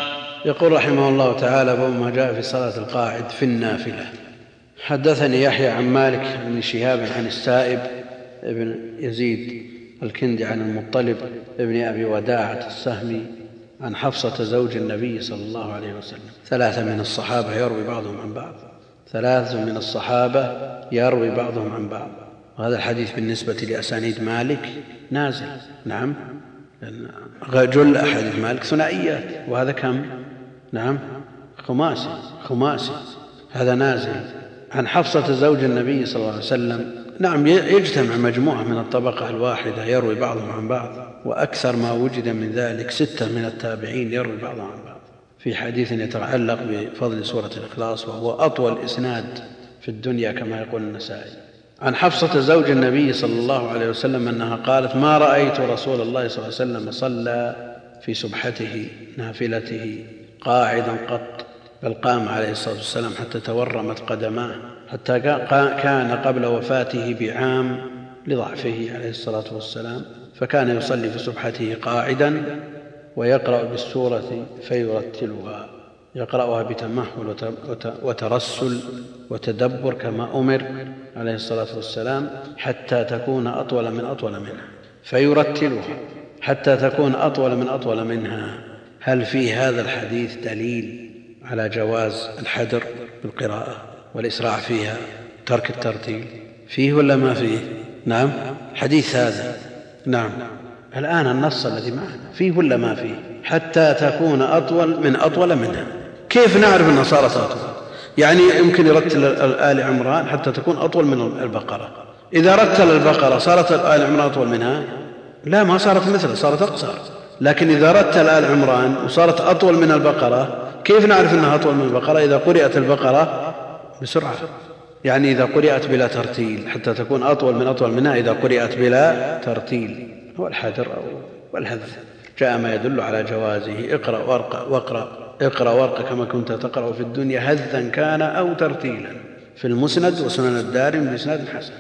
يقول رحمه الله تعالى باب ما جاء في صلاة القاعد في النافلة. حدثني يحيى عن مالك بن شهاب عن السائب بن يزيد الكندي عن المطلب بن أبي وداعة السهمي عن حفصة زوج النبي صلى الله عليه وسلم. ثلاثة من الصحابة يروي بعضهم عن بعض. ثلاثة من الصحابة يروي بعضهم عن بعض. وهذا الحديث بالنسبة لأسانيد مالك نازل. نعم. جل أحاديث مالك ثنائيات وهذا كم؟ نعم. خماسي. خماسي. هذا نازل. عن حفصة زوج النبي صلى الله عليه وسلم. نعم يجتمع مجموعة من الطبقة الواحدة يروي بعضهم عن بعض وأكثر ما وجد من ذلك ستة من التابعين يروي بعضهم عن بعض. في حديث يتعلق بفضل سورة الإخلاص وهو أطول إسناد في الدنيا كما يقول النسائي. عن حفصة زوج النبي صلى الله عليه وسلم أنها قالت ما رأيت رسول الله صلى الله عليه وسلم صلى في سبحته نافلته قاعدا قط بل قام عليه الصلاة والسلام حتى تورمت قدماه حتى كان قبل وفاته بعام لضعفه عليه الصلاة والسلام فكان يصلي في سبحته قاعدا ويقرأ بالسورة فيرتلها يقرأها بتمهل وترسل وتدبر كما أمر عليه الصلاة والسلام حتى تكون أطول من أطول منها فيرتلها حتى تكون أطول من أطول منها. هل في هذا الحديث دليل على جواز الحدر بالقراءة والإسراع فيها ترك الترتيل. فيه ولا ما فيه؟ نعم. حديث هذا. نعم. الآن النص الذي معنا. فيه ولا ما فيه؟ حتى تكون أطول من أطول منها. كيف نعرف أنها صارت أطول؟ يعني يمكن يرتل آل عمران حتى تكون أطول من البقرة. إذا رتل البقرة صارت آل عمران أطول منها؟ لا ما صارت مثله صارت أقصر. لكن إذا رتل آل عمران وصارت أطول من البقرة كيف نعرف أنها أطول من البقرة؟ إذا قرأت البقرة بسرعة. يعني إذا قرأت بلا ترتيل حتى تكون أطول من أطول منها إذا قرأت بلا ترتيل. هو الحذر أو والهذف جاء ما يدل على جوازه. اقرأ وارقى واقرأ اقرأ وارقى كما كنت تقرأ في الدنيا. هذا كان أو ترتيلا. في المسند وسنن الدارم بإسناد حسن.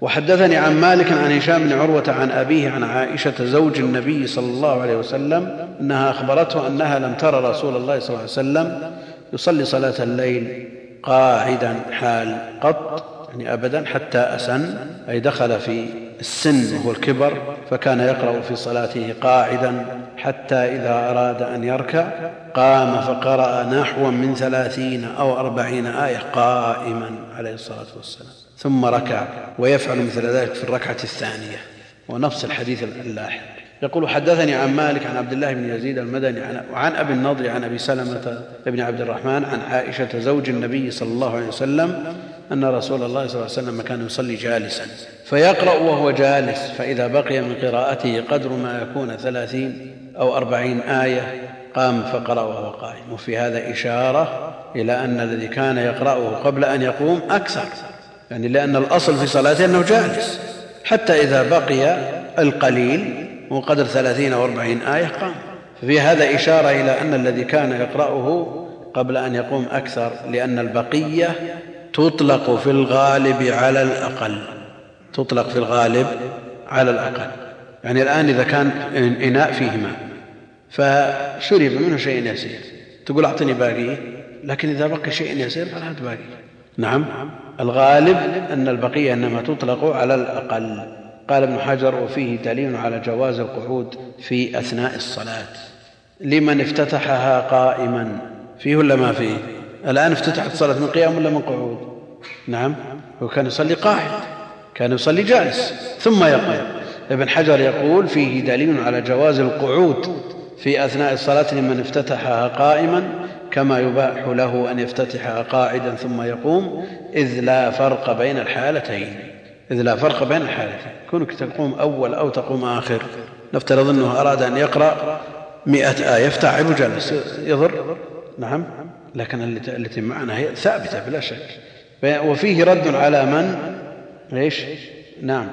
وحدثني عن مالك عن هشام بن عروة عن أبيه عن عائشة زوج النبي صلى الله عليه وسلم أنها أخبرته أنها لم تر رسول الله صلى الله عليه وسلم يصلي صلاة الليل قاعدا حال قط يعني أبدا حتى أسن أي دخل في السن وهو الكبر فكان يقرأ في صلاته قاعدا حتى إذا أراد أن يركع قام فقرأ نحوا من ثلاثين أو أربعين آية قائما عليه الصلاة والسلام. ثم ركع ويفعل مثل ذلك في الركعة الثانية. ونفس الحديث اللاحق. يقول حدثني عن مالك عن عبد الله بن يزيد المدني وعن أبي النضر عن أبي سلمة بن عبد الرحمن عن عائشة زوج النبي صلى الله عليه وسلم أن رسول الله صلى الله عليه وسلم كان يصلي جالسا. فيقرأ وهو جالس فإذا بقي من قراءته قدر ما يكون ثلاثين أو أربعين آية قام فقرا وهو قائم. وفي هذا إشارة إلى أن الذي كان يقرأه قبل أن يقوم أكثر. يعني لأن الأصل في صلاته أنه جالس حتى إذا بقي القليل وقدر ثلاثين أو أربعين آية قام. ففي هذا إشارة إلى أن الذي كان يقرأه قبل أن يقوم أكثر لأن البقية تطلق في الغالب على الأقل. تطلق في الغالب على الأقل. يعني الآن إذا كان إناء فيه ماء فشرب منه شيء يسير. تقول أعطني باقيه لكن إذا بقي شيء يسير فلا باقي نعم. الغالب أن البقية إنما تطلق على الأقل. قال ابن حجر وفيه دليل على جواز القعود في أثناء الصلاة. لمن افتتحها قائما فيه ولا ما فيه؟ الآن افتتحت الصلاه من قيام ولا من قعود؟ نعم. هو كان يصلي قاعد كان يصلي جالس ثم يقوم ابن حجر يقول فيه دليل على جواز القعود في أثناء الصلاة لمن افتتحها قائما كما يباح له أن يفتتحها قاعدا ثم يقوم إذ لا فرق بين الحالتين. إذ لا فرق بين الحالتين. كونك تقوم أول أو تقوم آخر. نفترض أنه أراد أن يقرأ مئة آية يفتعل جلس. يضر؟ نعم. لكن التي معنا هي ثابتة بلا شك. وفيه رد على من؟ إيش؟ نعم.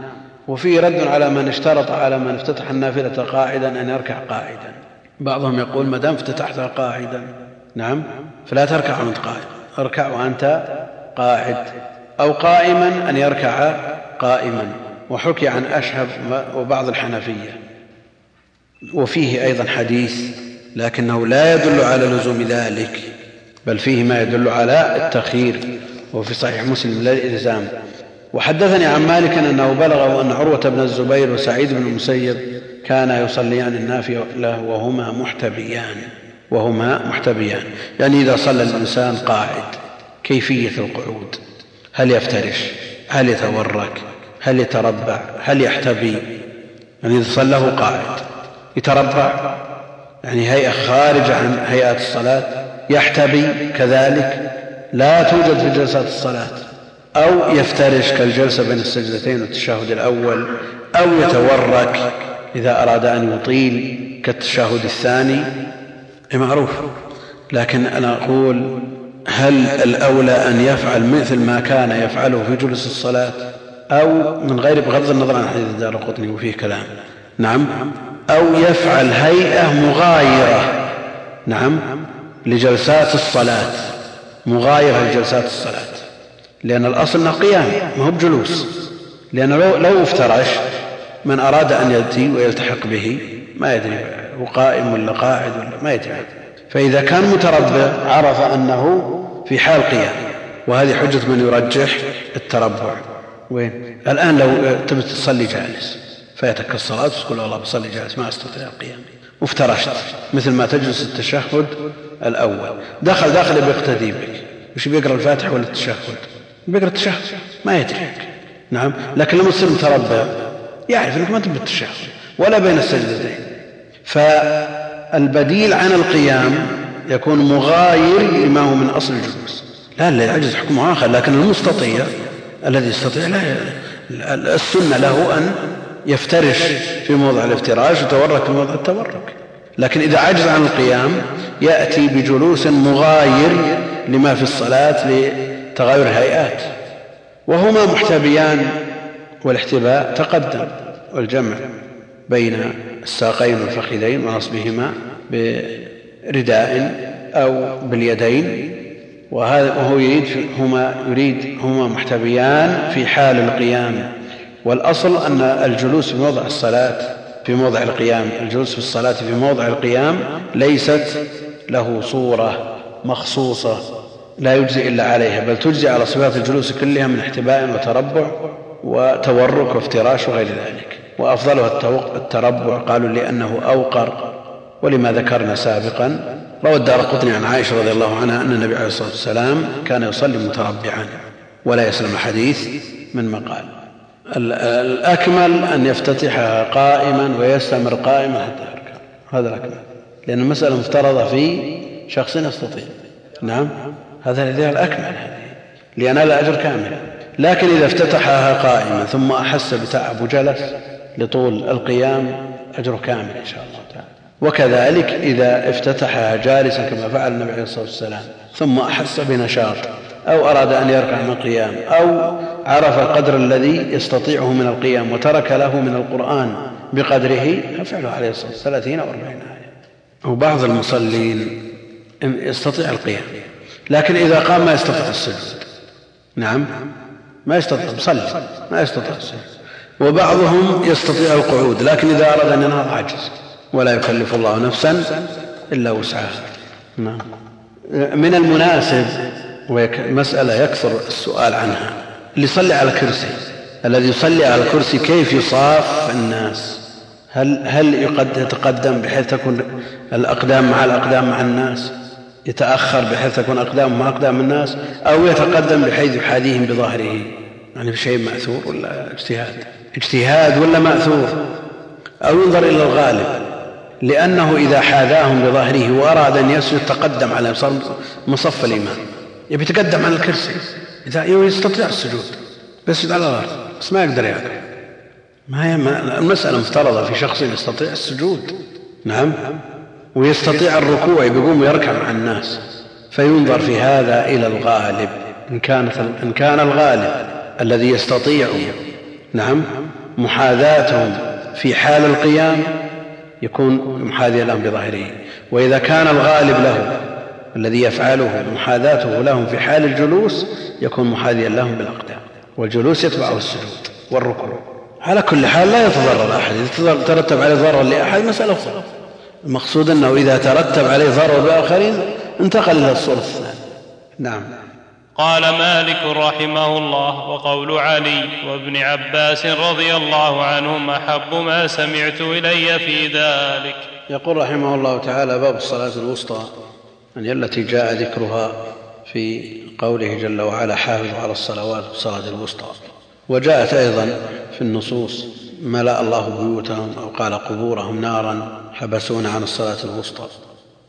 وفيه رد على من اشترط على من افتتح النافلة قاعدا أن يركع قاعدا. بعضهم يقول ما دام افتتحتها قاعدا. نعم. فلا تركع وأنت قاعد اركع وأنت قاعد. أو قائما أن يركع قائما. وحكي عن أشهب وبعض الحنفية. وفيه أيضا حديث لكنه لا يدل على لزوم ذلك بل فيه ما يدل على التخيير وفي صحيح مسلم لا الالزام وحدثني عن مالك أنه بلغه ان عروة بن الزبير وسعيد بن المسيب كانا يصليان النافلة وهما محتبيان. وهما محتبيان. يعني إذا صلى الإنسان قاعد كيفية القعود؟ هل يفترش؟ هل يتورك؟ هل يتربع؟ هل يحتبي؟ يعني صلى قاعد يتربع؟ يعني هيئة خارجة عن هيئات الصلاة يحتبي كذلك؟ لا توجد في جلسات الصلاة. أو يفترش كالجلسة بين السجدتين والتشهد الأول أو يتورك إذا أراد أن يطيل كالتشهد الثاني. معروف لكن أنا أقول هل الأولى أن يفعل مثل ما كان يفعله في جلوس الصلاة أو من غير بغض النظر عن حديث الدار القطني وفيه كلام؟ نعم. أو يفعل هيئة مغايرة. نعم. لجلسات الصلاة. مغايرة لجلسات الصلاة. لأن الأصل أنه قيام ما هو بجلوس. لأنه لو, لو افترش من أراد أن يأتي ويلتحق به ما يدري. هو قائم ولا قاعد ولا ما يدري فإذا كان متربع عرف أنه في حال قيام وهذه حجة من يرجح التربع. وين؟ الآن لو تبي تصلي جالس فاتك الصلاة تقول والله بصلي جالس ما أستطيع القيام. وافترشت مثل ما تجلس التشهد الأول. دخل داخل بيقتدي بك. وش بيقرأ الفاتحة ولا التشهد؟ بيقرأ التشهد. ما يدري نعم. لكن لما تصير متربع يعرف إنك ما تبي التشهد. ولا بين السجدتين. فالبديل عن القيام يكون مغاير لما هو من أصل الجلوس. لا لا يعجز حكمه آخر لكن المستطيع الذي يستطيع لا السنة له أن يفترش في موضع الافتراش ويتورك في موضع التورك. لكن إذا عجز عن القيام يأتي بجلوس مغاير لما في الصلاة لتغير الهيئات. وهما محتبيان والاحتباء تقدم والجمع بين الساقين والفخذين ونصبهما برداء أو باليدين. وهو يريد هما يريد هما محتبيان في حال القيام. والأصل أن الجلوس في موضع الصلاة في موضع القيام الجلوس في الصلاة في موضع القيام ليست له صورة مخصوصة لا يجزي إلا عليها بل تجزي على صفات الجلوس كلها من احتباء وتربع وتورك وافتراش وغير ذلك. وأفضلها التربع قالوا لأنه أوقر ولما ذكرنا سابقا روى الدار قطني عن عائشة رضي الله عنها أن النبي عليه الصلاة والسلام كان يصلي متربعا ولا يسلم الحديث من مقال. الأكمل أن يفتتحها قائما ويستمر قائما حتى يركع. هذا الأكمل. لأن المسألة مفترضة في شخص يستطيع. نعم. هذا الأكمل هذه. لينال الأجر كاملا لكن إذا افتتحها قائما ثم أحس بتعب وجلس لطول القيام أجره كامل إن شاء الله تعالى. وكذلك إذا افتتحها جالسا كما فعل النبي عليه الصلاة والسلام ثم أحس بنشاط أو أراد أن يركع من القيام أو عرف القدر الذي يستطيعه من القيام وترك له من القرآن بقدره ففعله عليه الصلاة والسلام ثلاثين أو أربعين آية. وبعض المصلين يستطيع القيام لكن إذا قام ما يستطيع السجود نعم. ما يستطيع مصلي ما يستطيع السجود وبعضهم يستطيع القعود لكن إذا أراد أن ينهض عجز ولا يكلف الله نفسا إلا وسعها. نعم. من المناسب ومسألة يكثر السؤال عنها اللي يصلي على الكرسي. الذي يصلي على الكرسي كيف يصاف الناس؟ هل هل يتقدم بحيث تكون الأقدام مع الأقدام مع الناس؟ يتأخر بحيث تكون أقدامه مع أقدام الناس؟ أو يتقدم بحيث يحاذيهم بظهره يعني بشيء مأثور ولا اجتهاد؟ اجتهاد ولا مأثور؟ أو ينظر إلى الغالب لأنه إذا حاذاهم بظهره وأراد أن يسجد تقدم على صار الإمام. يبي يتقدم على الكرسي. إذا يستطيع السجود بيسجد على الأرض بس ما يقدر يعقل. ما هي المسألة مفترضة في شخص يستطيع السجود. نعم. ويستطيع الركوع بيقوم ويركع مع الناس. فينظر في هذا إلى الغالب إن, كانت إن كان الغالب. الذي يستطيع نعم محاذاتهم في حال القيام يكون محاذيا لهم بظاهره. وإذا كان الغالب له الذي يفعله محاذاته لهم في حال الجلوس يكون محاذيا لهم بالأقدام. والجلوس يتبعه السجود والركوع. على كل حال لا يتضرر أحد. إذا ترتب عليه ضرر لأحد مسألة أخرى. المقصود أنه إذا ترتب عليه ضرر بآخرين انتقل إلى الصورة الثانية. نعم. قال مالك رحمه الله وقول علي وابن عباس رضي الله عنهم أحب ما سمعت إلي في ذلك. يقول رحمه الله تعالى باب الصلاة الوسطى يعني التي جاء ذكرها في قوله جل وعلا حافظوا على الصلوات والصلاه الوسطى. وجاءت أيضا في النصوص ملأ الله بيوتهم أو قال قبورهم نارا حبسونا عن الصلاة الوسطى.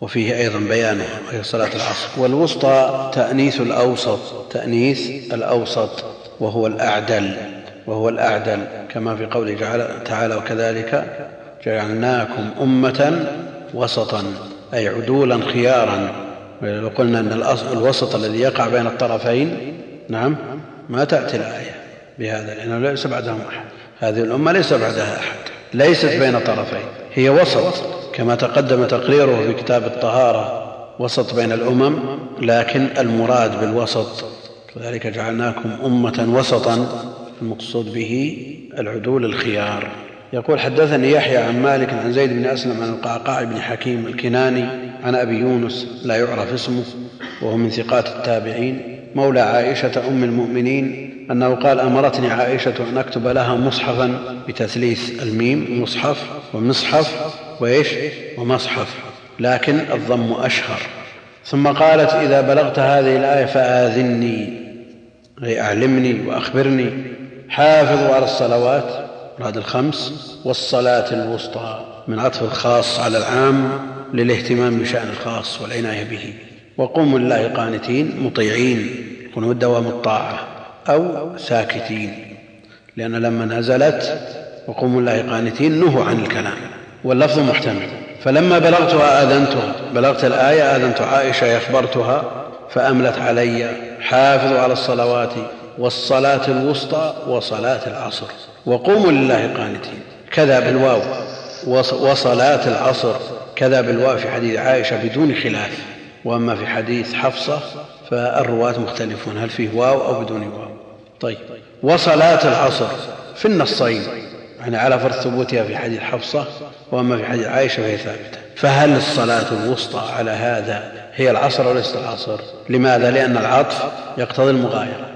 وفيه أيضا بيانها وهي صلاة العصر والوسطى تأنيث الأوسط تأنيث الأوسط وهو الأعدل وهو الأعدل كما في قوله تعالى وكذلك جعلناكم أمة وسطا أي عدولا خيارا. لو قلنا أن الوسط الذي يقع بين الطرفين نعم ما تأتي الآية بهذا لأنه ليس بعدهم أحد. هذه الأمة ليس بعدها أحد ليست بين طرفين هي وسط. كما تقدم تقريره في كتاب الطهارة وسط بين الأمم لكن المراد بالوسط كذلك جعلناكم أمة وسطا المقصود به العدول الخيار. يقول حدثني يحيى عن مالك عن زيد بن أسلم عن القعقاع بن حكيم الكناني عن أبي يونس لا يعرف اسمه وهو من ثقات التابعين مولى عائشة أم المؤمنين أنه قال أمرتني عائشة أن أكتب لها مصحفا بتثليث الميم مصحف ومصحف وإيش؟ ومصحف. لكن الضم أشهر. ثم قالت إذا بلغت هذه الآية فآذني أي أعلمني وأخبرني. حافظوا على الصلوات مراد الخمس والصلاة الوسطى من عطف الخاص على العام للاهتمام بشأن الخاص والعناية به. وقوموا لله قانتين مطيعين يكون دوام الطاعة. أو ساكتين. لأن لما نزلت وقوموا لله قانتين نهوا عن الكلام واللفظ محتمل. فلما بلغتها آذنتها بلغت الآية آذنت عائشة أخبرتها فأملت علي حافظوا على الصلوات والصلاة الوسطى وصلاة العصر. وقوموا لله قانتين. كذا بالواو. وصلاة العصر. كذا بالواو في حديث عائشة بدون خلاف. وأما في حديث حفصة فالرواة مختلفون هل فيه واو أو بدون واو؟ طيب. وصلاة العصر في النصين يعني على فرض ثبوتها في حديث حفصة وأما في حديث عائشة فهي ثابتة. فهل الصلاة الوسطى على هذا هي العصر وليست العصر؟ لماذا؟ لأن العطف يقتضي المغايرة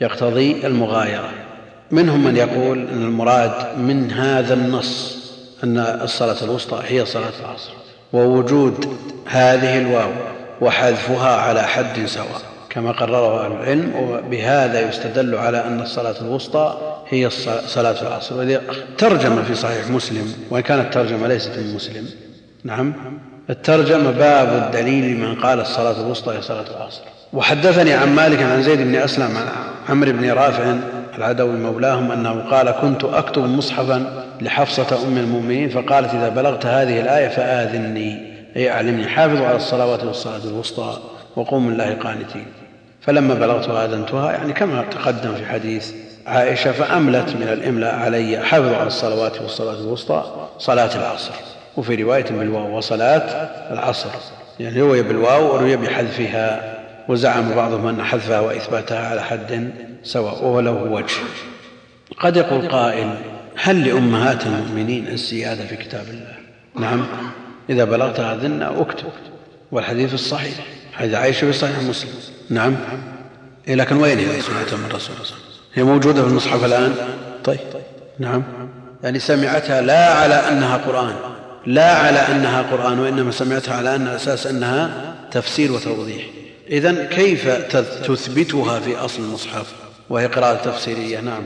يقتضي المغايرة. منهم من يقول أن المراد من هذا النص أن الصلاة الوسطى هي صلاة العصر ووجود هذه الواو وحذفها على حد سواء. كما قرره أهل العلم وبهذا يستدل على أن الصلاة الوسطى هي صلاة العصر ترجم في صحيح مسلم وإن كانت الترجمة ليست من مسلم. نعم. الترجمة باب الدليل من قال الصلاة الوسطى هي صلاة العصر. وحدثني عن مالك عن زيد بن أسلم عن عمرو بن رافع العدوي مولاهم أنه قال كنت أكتب مصحفا لحفصة أم المؤمنين فقالت إذا بلغت هذه الآية فآذني أي أعلمني حافظوا على الصلوات والصلاة الوسطى وقوموا الله قانتين فلما بلغت آذنتها يعني كما تقدم في حديث عائشة فأملت من الإملاء علي حافظوا على الصلوات والصلاة الوسطى صلاة العصر. وفي رواية بالواو وصلاة العصر. يعني روي بالواو وروي بحذفها وزعم بعضهم أن حذفها وإثباتها على حد سواء وهو له وجه. قد يقول قائل هل لأمهات المؤمنين الزيادة في كتاب الله؟ نعم. إذا بلغت أذن أكتب. والحديث الصحيح. حديث عائشة في صحيح مسلم. نعم. إيه لكن وين هي سمعتها من الرسول؟ صلى الله عليه وسلم هي موجودة في المصحف الآن؟ طيب. نعم. يعني سمعتها لا على أنها قرآن. لا على أنها قرآن وإنما سمعتها على أن أساس أنها تفسير وتوضيح. إذا كيف تثبتها في أصل المصحف؟ وهي قراءة تفسيرية نعم.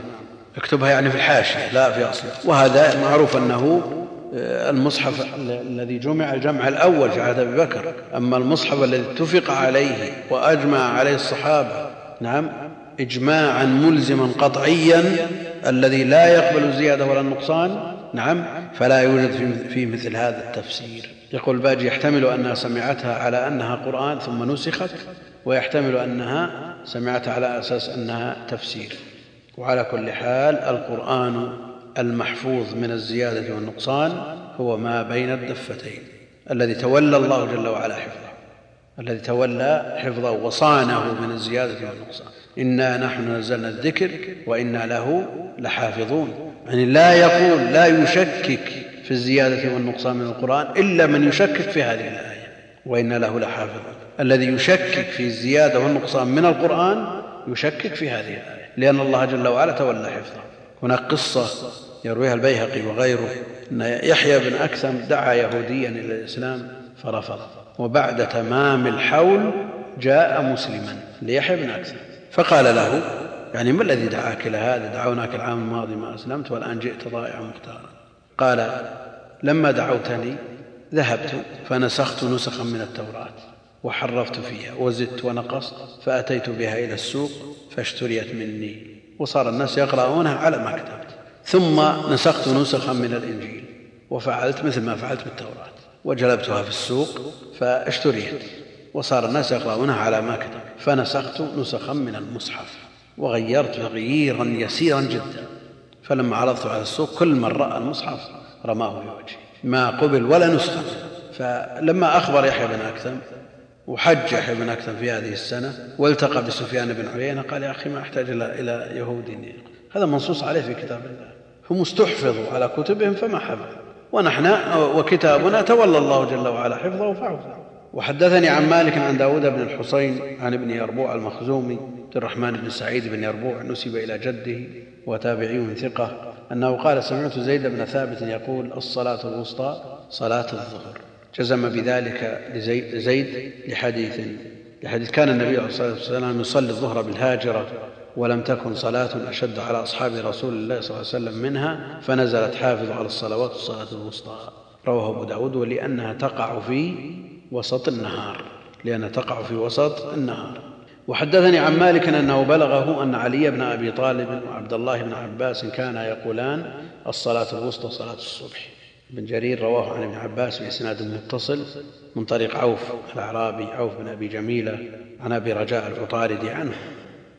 اكتبها يعني في الحاشية لا في أصل. وهذا معروف أنه المصحف الذي جمع الجمع الأول في عهد أبي بكر. أما المصحف الذي اتفق عليه وأجمع عليه الصحابة نعم إجماعا ملزما قطعيا الذي لا يقبل الزيادة ولا النقصان نعم فلا يوجد في مثل هذا التفسير. يقول الباجي يحتمل أنها سمعتها على أنها قرآن ثم نسخت ويحتمل أنها سمعتها على أساس أنها تفسير. وعلى كل حال القرآن المحفوظ من الزيادة والنقصان هو ما بين الدفتين الذي تولى الله جل وعلا حفظه الذي تولى حفظه وصانه من الزيادة والنقصان. إنا نحن نزلنا الذكر وإنا له لحافظون. يعني لا يقول لا يشكك في الزيادة والنقصان من القرآن إلا من يشكك في هذه الآية. وإن له لحافظ الذي يشكك في الزيادة والنقصان من القرآن يشكك في هذه الآية لأن الله جل وعلا تولى حفظه. هناك قصة يرويها البيهقي وغيره أن يحيى بن أكثم دعا يهوديا إلى الإسلام فرفض وبعد تمام الحول جاء مسلما ليحيى بن أكثم. فقال له يعني ما الذي دعاك إلى هذا؟ دعوناك العام الماضي ما أسلمت والآن جئت ضائعا مختارا. قال لما دعوتني ذهبت فنسخت نسخا من التوراة وحرفت فيها وزدت ونقصت فأتيت بها إلى السوق فاشتريت مني. وصار الناس يقرؤونها على ما كتبت. ثم نسخت نسخا من الإنجيل وفعلت مثل ما فعلت بالتوراة وجلبتها في السوق فاشتريت وصار الناس يقرؤونها على ما كتب فنسخت نسخا من المصحف وغيرت تغييرا يسيرا جدا فلما عرضت على السوق كل من رأى المصحف رماه في وجهي ما قبل ولا نسخة فلما أخبر يحيى بن أكثم وحج يحيى بن أكثم في هذه السنة والتقى بسفيان بن عيينة قال يا أخي ما أحتاج إلى يهودي. هذا منصوص عليه في كتاب الله. هم استحفظوا على كتبهم فما حفظوا ونحن وكتابنا تولى الله جل وعلا حفظه فحفظه وحدثني عن مالك عن داود بن الحصين عن ابن يربوع المخزومي عبد الرحمن بن سعيد بن يربوع نسب إلى جده وتابعي ثقة أنه قال سمعت زيد بن ثابت يقول الصلاة الوسطى صلاة الظهر. جزم بذلك لزيد لحديث لحديث كان النبي عليه الصلاة والسلام يصلي الظهر بالهاجرة ولم تكن صلاة أشد على أصحاب رسول الله صلى الله عليه وسلم منها فنزلت حافظ على الصلوات الصلاة الوسطى. رواه أبو داود ولأنها تقع في وسط النهار لأنها تقع في وسط النهار. وحدثني عن مالك أنه بلغه أن علي بن أبي طالب وعبد الله بن عباس كانا يقولان الصلاة الوسطى صلاة الصبح. بن جرير رواه عن ابن عباس بإسناد متصل من طريق عوف الأعرابي عوف بن أبي جميلة عن أبي رجاء العطاردي عنه.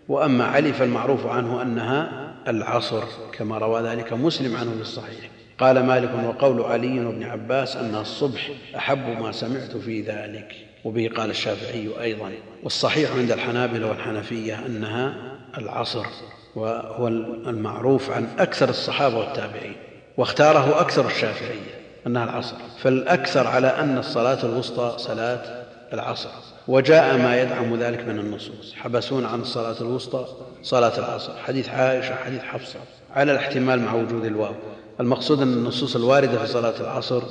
وأما علي فالمعروف عنه أنها العصر كما روى ذلك مسلم عنه في الصحيح. قال مالك وقول علي وابن عباس أنها الصبح أحب ما سمعت في ذلك. وبه قال الشافعي أيضا. والصحيح عند الحنابلة والحنفية أنها العصر وهو المعروف عن أكثر الصحابة والتابعين واختاره أكثر الشافعية أنها العصر. فالأكثر على أن الصلاة الوسطى صلاة العصر. وجاء ما يدعم ذلك من النصوص. حبسون عن الصلاة الوسطى صلاة العصر. حديث عائشة حديث حفصة. على الاحتمال مع وجود الواو. المقصود أن النصوص الواردة في صلاة العصر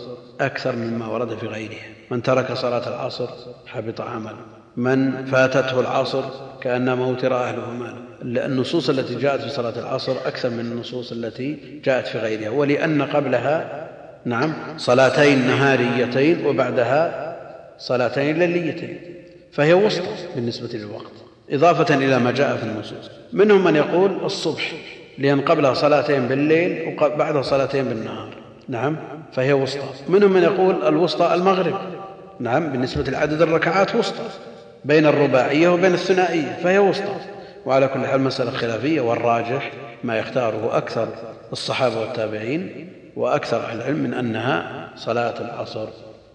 أكثر مما ورد في غيرها. من ترك صلاة العصر حبط عمله. من فاتته العصر كأنما اوتر أهله ماله. النصوص التي جاءت في صلاة العصر أكثر من النصوص التي جاءت في غيرها. ولأن قبلها نعم صلاتين نهاريتين وبعدها صلاتين ليليتين. فهي وسطى بالنسبة للوقت إضافة إلى ما جاء في النصوص. منهم من يقول الصبح لأن قبلها صلاتين بالليل وبعدها صلاتين بالنهار. نعم فهي وسطى. منهم من يقول الوسطى المغرب. نعم بالنسبة لعدد الركعات وسطى بين الرباعية وبين الثنائية فهي وسطى. وعلى كل حال مسألة خلافية والراجح ما يختاره أكثر الصحابة والتابعين وأكثر أهل العلم من أنها صلاة العصر.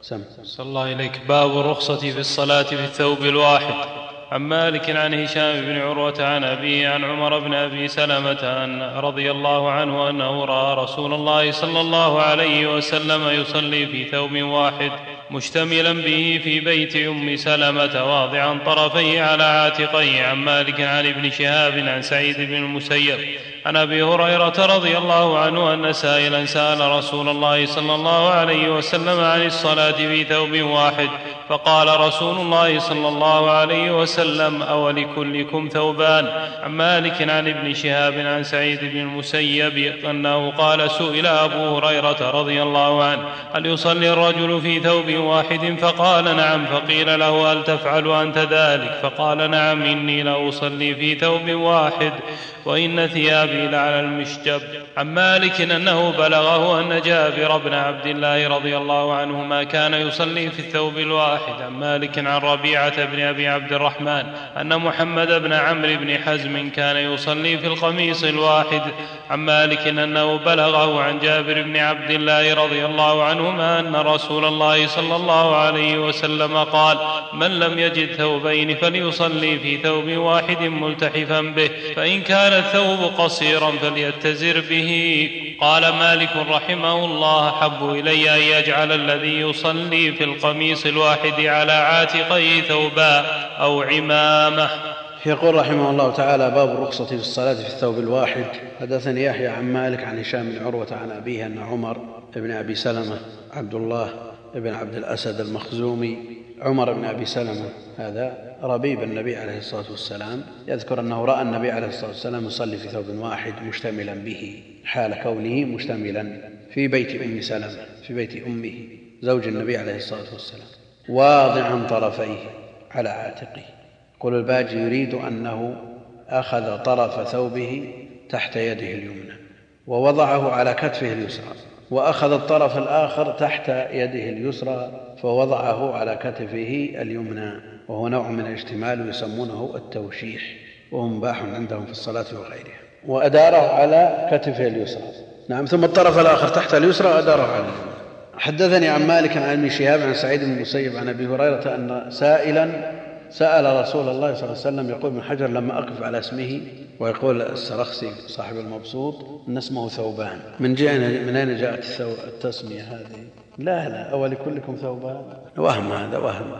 سم. صلى الله إليك. باب الرخصة في الصلاة في الثوب الواحد. عن مالك عن هشام بن عروة عن أبيه عن عمر بن أبي سلمة أن رضي الله عنه أنه رأى رسول الله صلى الله عليه وسلم يصلي في ثوب واحد مشتملا به في بيت أم سلمة واضعا طرفيه على عاتقيه. عن مالك عن ابن شهاب عن سعيد بن المسيب عن أبي هريرة رضي الله عنه أن سائلا سأل رسول الله صلى الله عليه وسلم عن الصلاة في ثوب واحد فقال رسول الله صلى الله عليه وسلم أولكلكم ثوبان؟ عن مالك عن ابن شهاب عن سعيد بن المسيب أنه قال سئل أبو هريرة رضي الله عنه هل يصلي الرجل في ثوب واحد؟ فقال نعم. فقيل له هل تفعل أنت ذلك؟ فقال نعم إني لأصلي في ثوب واحد وإن ثيابي لعلى المشجب. عن مالك أنه بلغه أن جابر بن عبد الله رضي الله عنهما كان يصلي في الثوب الواحد. عن مالك عن ربيعة بن أبي عبد الرحمن أن محمد بن عمرو بن حزم كان يصلي في القميص الواحد. عن مالك أنه بلغه عن جابر بن عبد الله رضي الله عنهما أن رسول الله صلى الله عليه وسلم قال من لم يجد ثوبين فليصلي في ثوب واحد ملتحفا به فإن كان الثوب قصيرا فليتزر به. قال مالك رحمه الله حب إلي أن يجعل الذي يصلي في القميص الواحد على عاتقيه ثوبا أو عمامة. يقول رحمه الله تعالى باب الرخصة في الصلاة في الثوب الواحد. حدثني يحيى عن مالك عن هشام بن عروة عن أبيه أن عمر بن أبي سلمة عبد الله بن عبد الأسد المخزومي عمر بن أبي سلمة. هذا ربيب النبي عليه الصلاة والسلام. يذكر أنه رأى النبي عليه الصلاة والسلام يصلي في ثوب واحد مشتملا به حال كونه مشتملا في بيت أم سلمة في بيت أمه زوج النبي عليه الصلاة والسلام واضعا طرفيه على عاتقه. يقول الباجي يريد أنه أخذ طرف ثوبه تحت يده اليمنى ووضعه على كتفه اليسرى. وأخذ الطرف الآخر تحت يده اليسرى فوضعه على كتفه اليمنى وهو نوع من الاجتمال ويسمونه التوشيح وهو مباح عندهم في الصلاة وغيرها. وأداره على كتفه اليسرى. نعم ثم الطرف الآخر تحت اليسرى وأداره على اليمنى. حدثني عن مالك عن ابن شهاب عن سعيد بن المسيب عن أبي هريرة أن سائلا سأل رسول الله صلى الله عليه وسلم يقول ابن حجر لما أقف على اسمه ويقول السرخسي صاحب المبسوط إن اسمه ثوبان. من من أين جاءت التسمية هذه؟ لا لا أول كلكم ثوبان. وهم هذا وهم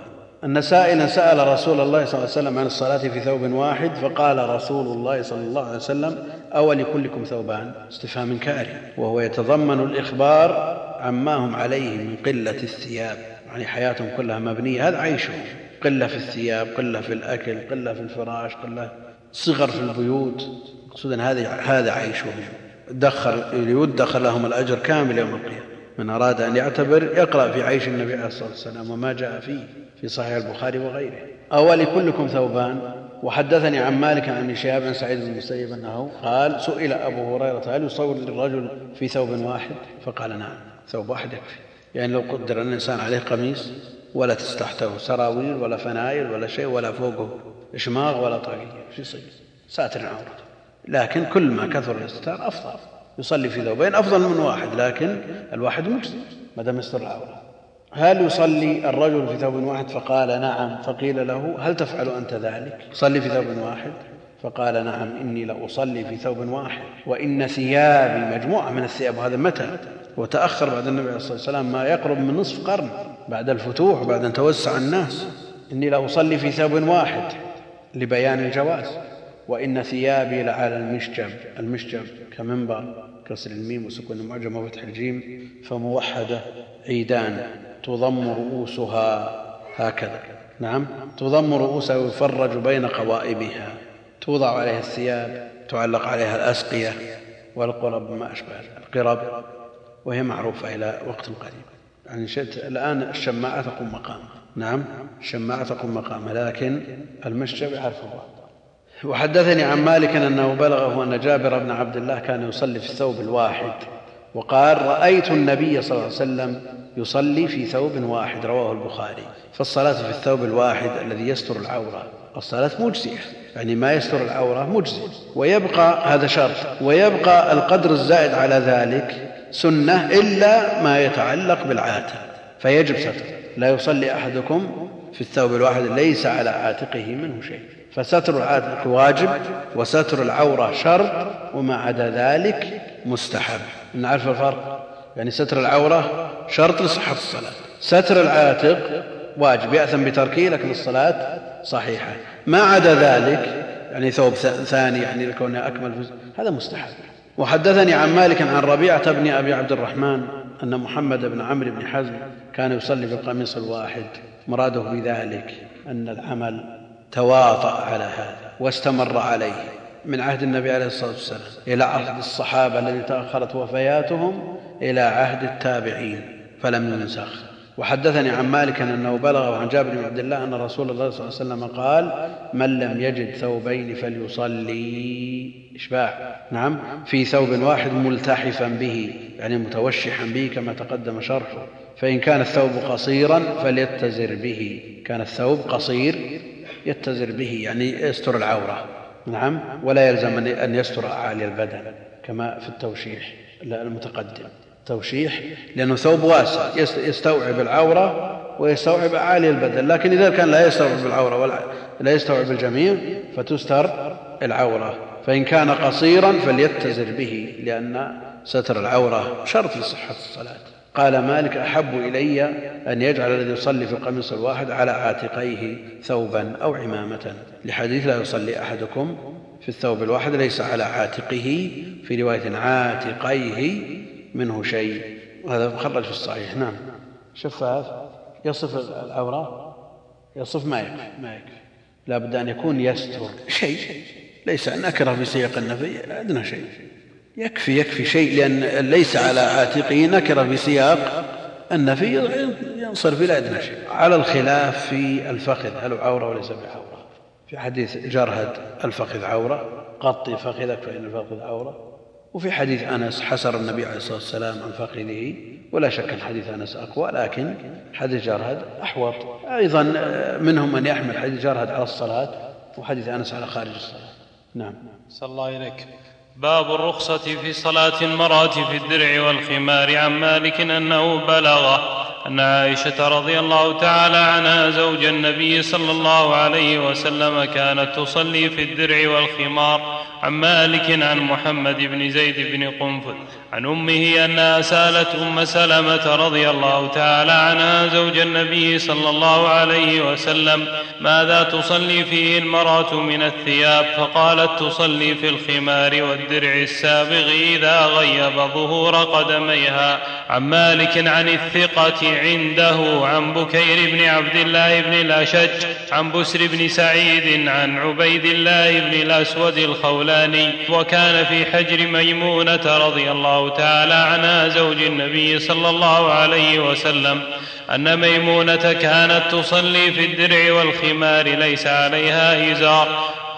أن سائلا سأل رسول الله صلى الله عليه وسلم عن الصلاة في ثوب واحد فقال رسول الله صلى الله عليه وسلم أو لكلكم ثوبان استفهام كاري وهو يتضمن الإخبار عما هم عليه من قلة الثياب يعني حياتهم كلها مبنية هذا عيشهم قلة في الثياب قلة في الأكل قلة في الفراش قلة صغر في البيوت. مقصودا هذا عيشهم. دخل يدخر لهم الأجر كامل يوم القيامة. من أراد أن يعتبر يقرأ في عيش النبي عليه الصلاة والسلام وما جاء فيه في صحيح البخاري وغيره. أولي كلكم ثوبان. وحدثني عن مالك عن شهاب عن سعيد بن المسيب أنه قال سئل أبو هريرة هل يصور للرجل في ثوب واحد؟ فقال نعم ثوب واحد يكفي. يعني لو قدر ان الإنسان عليه قميص ولا تستحته سراويل ولا فنايل ولا شيء ولا فوقه إشماغ ولا طاقية. شو يصير؟ ساتر عورته لكن كل ما كثر الاستتار أفضل. يصلي في ثوبين أفضل من واحد لكن الواحد مجزي ما دام يستر العورة. هل يصلي الرجل في ثوب واحد؟ فقال نعم. فقيل له هل تفعل أنت ذلك؟ صلي في ثوب واحد. فقال نعم. إني لأصلي في ثوب واحد. وإن ثيابي مجموعة من الثياب. وهذا متى؟ وتأخر بعد النبي عليه الصلاة والسلام ما يقرب من نصف قرن بعد الفتوح وبعد أن توسع الناس. إني لاصلي في ثوب واحد لبيان الجواز وإن ثيابي لعلى المشجب. المشجب كمنبر كسر الميم وسكون المعجم وفتح الجيم فموحدة عيدان تضم رؤوسها هكذا. نعم تضم رؤوسها ويفرج بين قوائمها توضع عليها الثياب تعلق عليها الأسقية والقرب ما أشبه القرب. وهي معروفة إلى وقت قريب. يعني شئت الآن الشماعة تقوم مقامها نعم. الشماعة تقوم مقامها لكن المشجب يعرف الله وحدثني عن مالك أنه بلغه أن جابر بن عبد الله كان يصلي في الثوب الواحد وقال رأيت النبي صلى الله عليه وسلم يصلي في ثوب واحد. رواه البخاري. فالصلاة في الثوب الواحد الذي يستر العورة الصلاة مجزئة يعني ما يستر العورة مجزئ ويبقى هذا شرط. ويبقى القدر الزائد على ذلك سنة إلا ما يتعلق بالعاتق فيجب ستر. لا يصلي أحدكم في الثوب الواحد ليس على عاتقه منه شيء. فستر العاتق واجب وستر العورة شرط وما عدا ذلك مستحب. نعرف الفرق؟ يعني ستر العورة شرط لصحة الصلاة. ستر العاتق واجب يأثم بتركه لكن الصلاة صحيحة. ما عدا ذلك يعني ثوب ثاني يعني لكونه أكمل هذا مستحب. وحدثني عن مالك عن ربيعة بن أبي عبد الرحمن أن محمد بن عمرو بن حزم كان يصلي بالقميص الواحد. مراده بذلك أن العمل تواطأ على هذا واستمر عليه. من عهد النبي عليه الصلاة والسلام إلى عهد الصحابة الذين تأخرت وفياتهم إلى عهد التابعين فلم ينسخ. وحدثني عن مالك أنه بلغه عن جابر بن عبد الله أن رسول الله صلى الله عليه وسلم قال من لم يجد ثوبين فليصلي. إشباع نعم. في ثوب واحد ملتحفا به يعني متوشحا به كما تقدم شرحه. فإن كان الثوب قصيرا فليتزر به. كان الثوب قصير يتزر به يعني يستر العورة. نعم. ولا يلزم ان يستر اعالي البدن كما في التوشيح المتقدم. توشيح لأنه ثوب واسع يستوعب العورة ويستوعب أعالي البدن. لكن إذا كان لا يستوعب العورة ولا لا يستوعب الجميع فتستر العورة. فإن كان قصيرا فليتزر به لأن ستر العورة شرط لصحة الصلاة. قال مالك أحب إلي أن يجعل الذي يصلي في القميص الواحد على عاتقيه ثوبا أو عمامة. لحديث لا يصلي أحدكم في الثوب الواحد ليس على عاتقه في رواية عاتقيه منه شيء. وهذا مخرج في الصحيح. نعم. شفاف يصف العورة يصف ما يكفي. ما يكفي. لا بد أن يكون يستر. شيء. ليس نكره في سياق النفي أدنى شيء. يكفي يكفي شيء لأن ليس على عاتقه نكره في سياق النفي ينصرف إلى أدنى شيء. على الخلاف في الفخذ هل عورة وليس بعورة؟ في حديث جرهد الفخذ عورة. غطي فخذك فإن الفخذ عورة. وفي حديث أنس حسر النبي عليه الصلاة والسلام عن فخذه. ولا شك أن حديث أنس أقوى لكن حديث جرهد أحوط. أيضا منهم من يحمل حديث جرهد على الصلاة وحديث أنس على خارج الصلاة. نعم. صلى الله إليك باب الرخصة في صلاة المرأة في الدرع والخمار. عن مالك أنه بلغ أن عائشة رضي الله تعالى عنها زوج النبي صلى الله عليه وسلم كانت تصلي في الدرع والخمار. عن مالك عن محمد بن زيد بن قنفذ. عن أمه انها سالت أم سلمة رضي الله تعالى عنها زوج النبي صلى الله عليه وسلم ماذا تصلي فيه المرأة من الثياب؟ فقالت تصلي في الخمار والدرع السابغ إذا غيب ظهور قدميها. عن مالك عن الثقة عنده. عن بكير بن عبد الله بن الأشج عن بسر بن سعيد عن عبيد الله بن الأسود الخولاني. وكان في حجر ميمونة رضي الله الله تعالى عنها زوج النبي صلى الله عليه وسلم أن ميمونة كانت تصلي في الدرع والخمار ليس عليها إزار.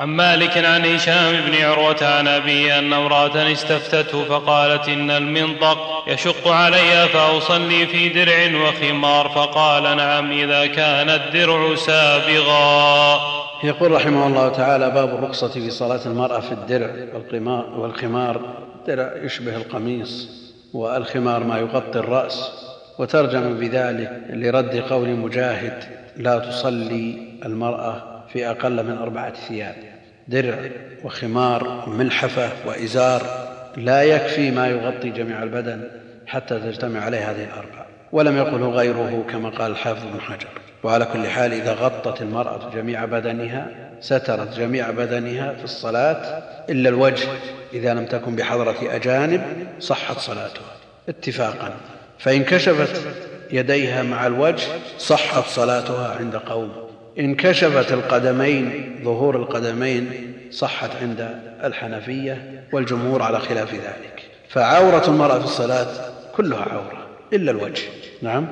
عن مالك عن هشام بن عروة عن أبيه أن امرأة استفتته فقالت إن المنطق يشق علي فأصلي في درع وخمار. فقال نعم إذا كان الدرع سابغا. يقول رحمه الله تعالى باب الرخصة في صلاة المرأة في الدرع والخمار. الدرع يشبه القميص والخمار ما يغطي الرأس. وترجم بذلك لرد قول مجاهد لا تصلي المرأة في أقل من أربعة ثياب. درع وخمار وملحفة وإزار لا يكفي ما يغطي جميع البدن حتى تجتمع عليه هذه الأربعة. ولم يقله غيره كما قال الحافظ بن حجر. وعلى كل حال إذا غطت المرأة جميع بدنها سترت جميع بدنها في الصلاة إلا الوجه إذا لم تكن بحضرة أجانب صحت صلاتها. اتفاقا. فإن كشفت يديها مع الوجه صحت صلاتها عند قوم. إن كشفت القدمين ظهور القدمين صحت عند الحنفية والجمهور على خلاف ذلك. فعورة المرأة في الصلاة كلها عورة إلا الوجه. نعم؟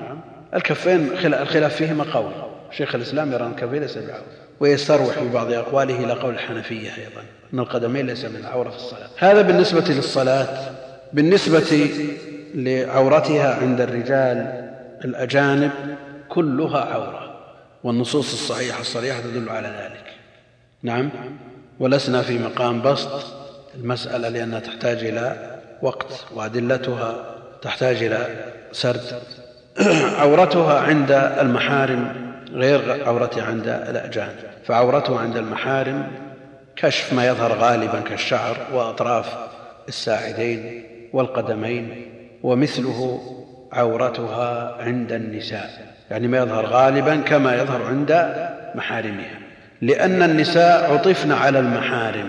الكفين الخلاف فيهما قول شيخ الإسلام يرى أن الكفين ليس بعورة ويستروح في بعض أقواله إلى قول الحنفية أيضا. أن القدمين ليس من العورة في الصلاة. هذا بالنسبة للصلاة بالنسبة لعورتها عند الرجال الأجانب كلها عورة والنصوص الصحيحة الصريحة تدل على ذلك. نعم ولسنا في مقام بسط. المسألة لأنها تحتاج إلى وقت وأدلتها تحتاج إلى سرد. عورتها عند المحارم غير عورتها عند الأجانب. فعورته عند المحارم كشف ما يظهر غالبا كالشعر وأطراف الساعدين والقدمين ومثله عورتها عند النساء يعني ما يظهر غالبا كما يظهر عند محارمها. لأن النساء عطفن على المحارم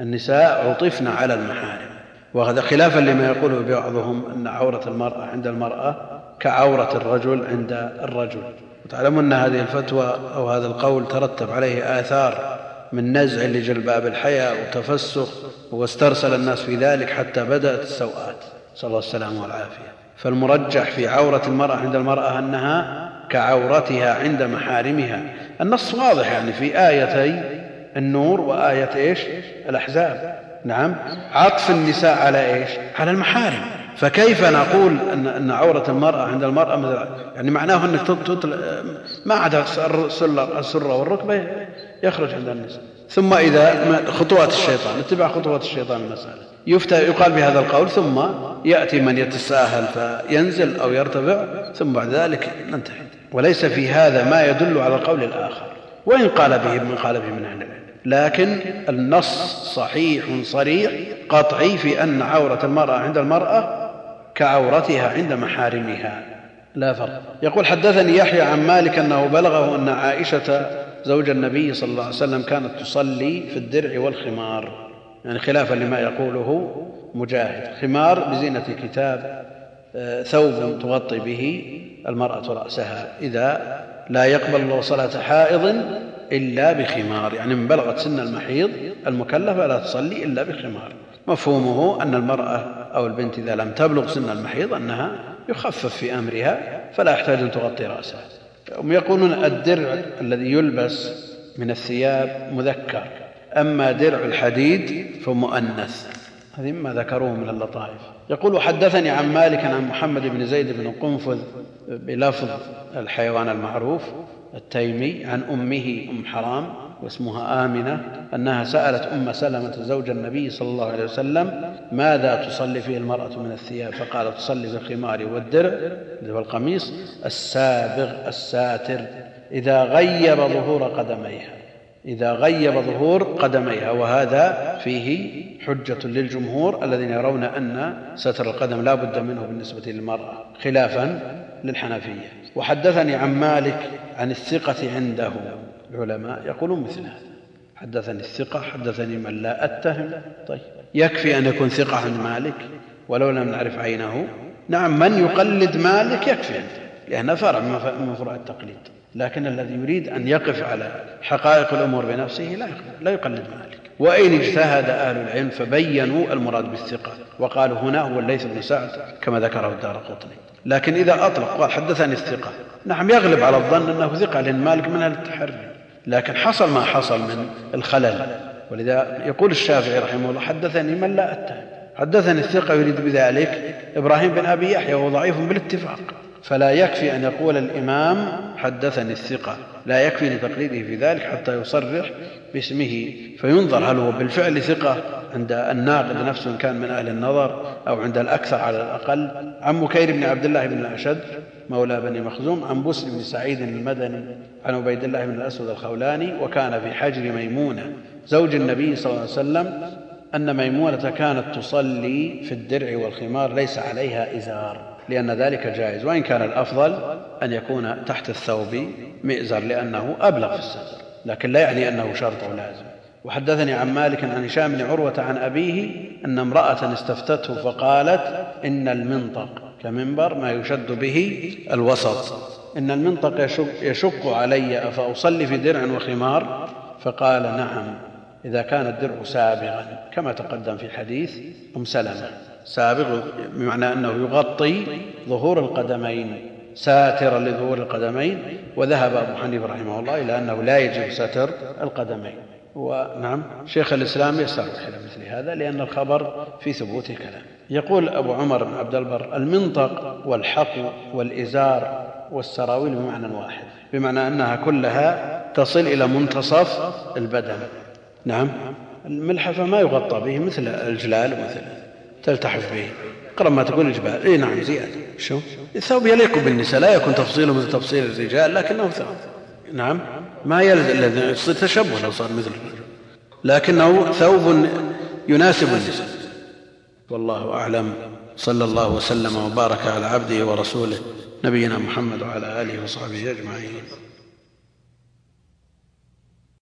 النساء عطفن على المحارم. وهذا خلافا لما يقوله بعضهم أن عورة المرأة عند المرأة كعورة الرجل عند الرجل. وتعلمون أن هذه الفتوى أو هذا القول ترتب عليه آثار من نزع لجلباب الحياء وتفسخ واسترسل الناس في ذلك حتى بدأت السوءات. صلى الله السلامة والعافية. فالمرجح في عورة المرأة عند المرأة أنها كعورتها عند محارمها. النص واضح يعني في آيتي النور وآية إيش؟ الأحزاب. نعم. عطف النساء على إيش؟ على المحارم. فكيف نقول أن, أن عورة المرأة عند المرأة مثل يعني معناه أنك تطل ما عدا السرة والركبة يخرج عند النساء ثم إذا خطوات الشيطان اتباع خطوات الشيطان المسألة. يفتى يقال بهذا القول ثم يأتي من يتساهل فينزل أو يرتفع ثم بعد ذلك ننتهي. وليس في هذا ما يدل على القول الآخر. وإن قال به من قال به من أهل العلم. لكن النص صحيح صريح قطعي في أن عورة المرأة عند المرأة كعورتها عند محارمها. لا فرق. يقول حدثني يحيى عن مالك أنه بلغه أن عائشة زوج النبي صلى الله عليه وسلم كانت تصلي في الدرع والخمار. يعني خلافا لما يقوله مجاهد. خمار بزينة كتاب آه، ثوب تغطي به المرأة رأسها. إذا لا يقبل الله صلاة حائض إلا بخمار. يعني من بلغت سن المحيض المكلفة لا تصلي إلا بخمار. مفهومه أن المرأة أو البنت إذا لم تبلغ سن المحيض أنها يخفف في أمرها فلا يحتاج أن تغطي رأسها. هم يقولون الدرع الذي يلبس من الثياب مذكر أما درع الحديد فمؤنث. هذه ما ذكروه من اللطائف. يقول وحدثني عن مالك عن محمد بن زيد بن قنفذ بلفظ الحيوان المعروف التيمي عن أمه أم حرام واسمها آمنة أنها سألت أم سلمة زوج النبي صلى الله عليه وسلم ماذا تصلي فيه المرأة من الثياب؟ فقالت تصلي بالخمار والدرع اللي هو القميص السابغ الساتر إذا غيب ظهور قدميها إذا غيب ظهور قدميها. وهذا فيه حجة للجمهور الذين يرون أن ستر القدم لا بد منه بالنسبة للمرأة خلافا للحنفية. وحدثني عن مالك عن الثقة عنده. العلماء يقولون مثل هذا. حدثني الثقة حدثني من لا أتهم. طيب. يكفي أن يكون ثقة عند مالك ولو لم نعرف عينه. نعم من يقلد مالك يكفي لأنه فرع من فروع التقليد. لكن الذي يريد أن يقف على حقائق الأمور بنفسه لا يقلد مالك. وإن اجتهد أهل العلم فبينوا المراد بالثقة. وقالوا هنا هو الليث بن سعد كما ذكره الدار قطني. لكن إذا أطلق قال حدثني الثقة. نعم يغلب على الظن أنه ثقة لأن مالك من التحري. لكن حصل ما حصل من الخلل. ولذا يقول الشافعي رحمه الله حدثني من لا أتهم حدثني الثقة يريد بذلك إبراهيم بن أبي يحيى وهو ضعيف بالاتفاق. فلا يكفي أن يقول الإمام حدثني الثقة. لا يكفي لتقليده في ذلك حتى يصرح باسمه فينظر هل هو بالفعل ثقة عند الناقد نفسه إن كان من أهل النظر أو عند الأكثر على الأقل. عن مكير بن عبد الله بن الأشد مولى بني مخزوم عن بسر بن سعيد المدني. عن عبيد الله بن الأسود الخولاني وكان في حجر ميمونة. زوج النبي صلى الله عليه وسلم أن ميمونة كانت تصلي في الدرع والخمار ليس عليها إزار لأن ذلك جائز. وإن كان الأفضل أن يكون تحت الثوب مئزر لأنه أبلغ في الستر لكن لا يعني أنه شرط أو لازم. وحدثني عن مالك عن هشام بن عروة عن أبيه أن امرأة استفتته فقالت إن المنطق كمنبر ما يشد به الوسط. إن المنطق يشق, يشق علي أفأصلي في درع وخمار؟ فقال نعم إذا كان الدرع سابغا كما تقدم في حديث أم سلمة. سابغ بمعنى أنه يغطي ظهور القدمين ساترا لظهور القدمين وذهب أبو حنيفة رحمه الله إلى أنه لا يجب ستر القدمين. ونعم شيخ الإسلام يسترح إلى مثل هذا لأن الخبر في ثبوت الكلام. يقول أبو عمر بن عبد البر المنطق والحق والإزار والسراويل بمعنى واحد بمعنى أنها كلها تصل إلى منتصف البدن. نعم. الملحفة ما يغطى به مثل الجلال مثل تلتحف به. اقرب ما تكون الجبال. إي نعم زيادة. شو؟ الثوب يليق بالنساء لا يكون تفصيله مثل تفصيل الرجال لكنه ثوب. نعم. ما يلزم يصير تشبه لو صار مثل لكنه ثوب يناسب النساء. والله أعلم. صلى الله وسلم وبارك على عبده ورسوله. نبينا محمد وعلى آله وصحبه أجمعين.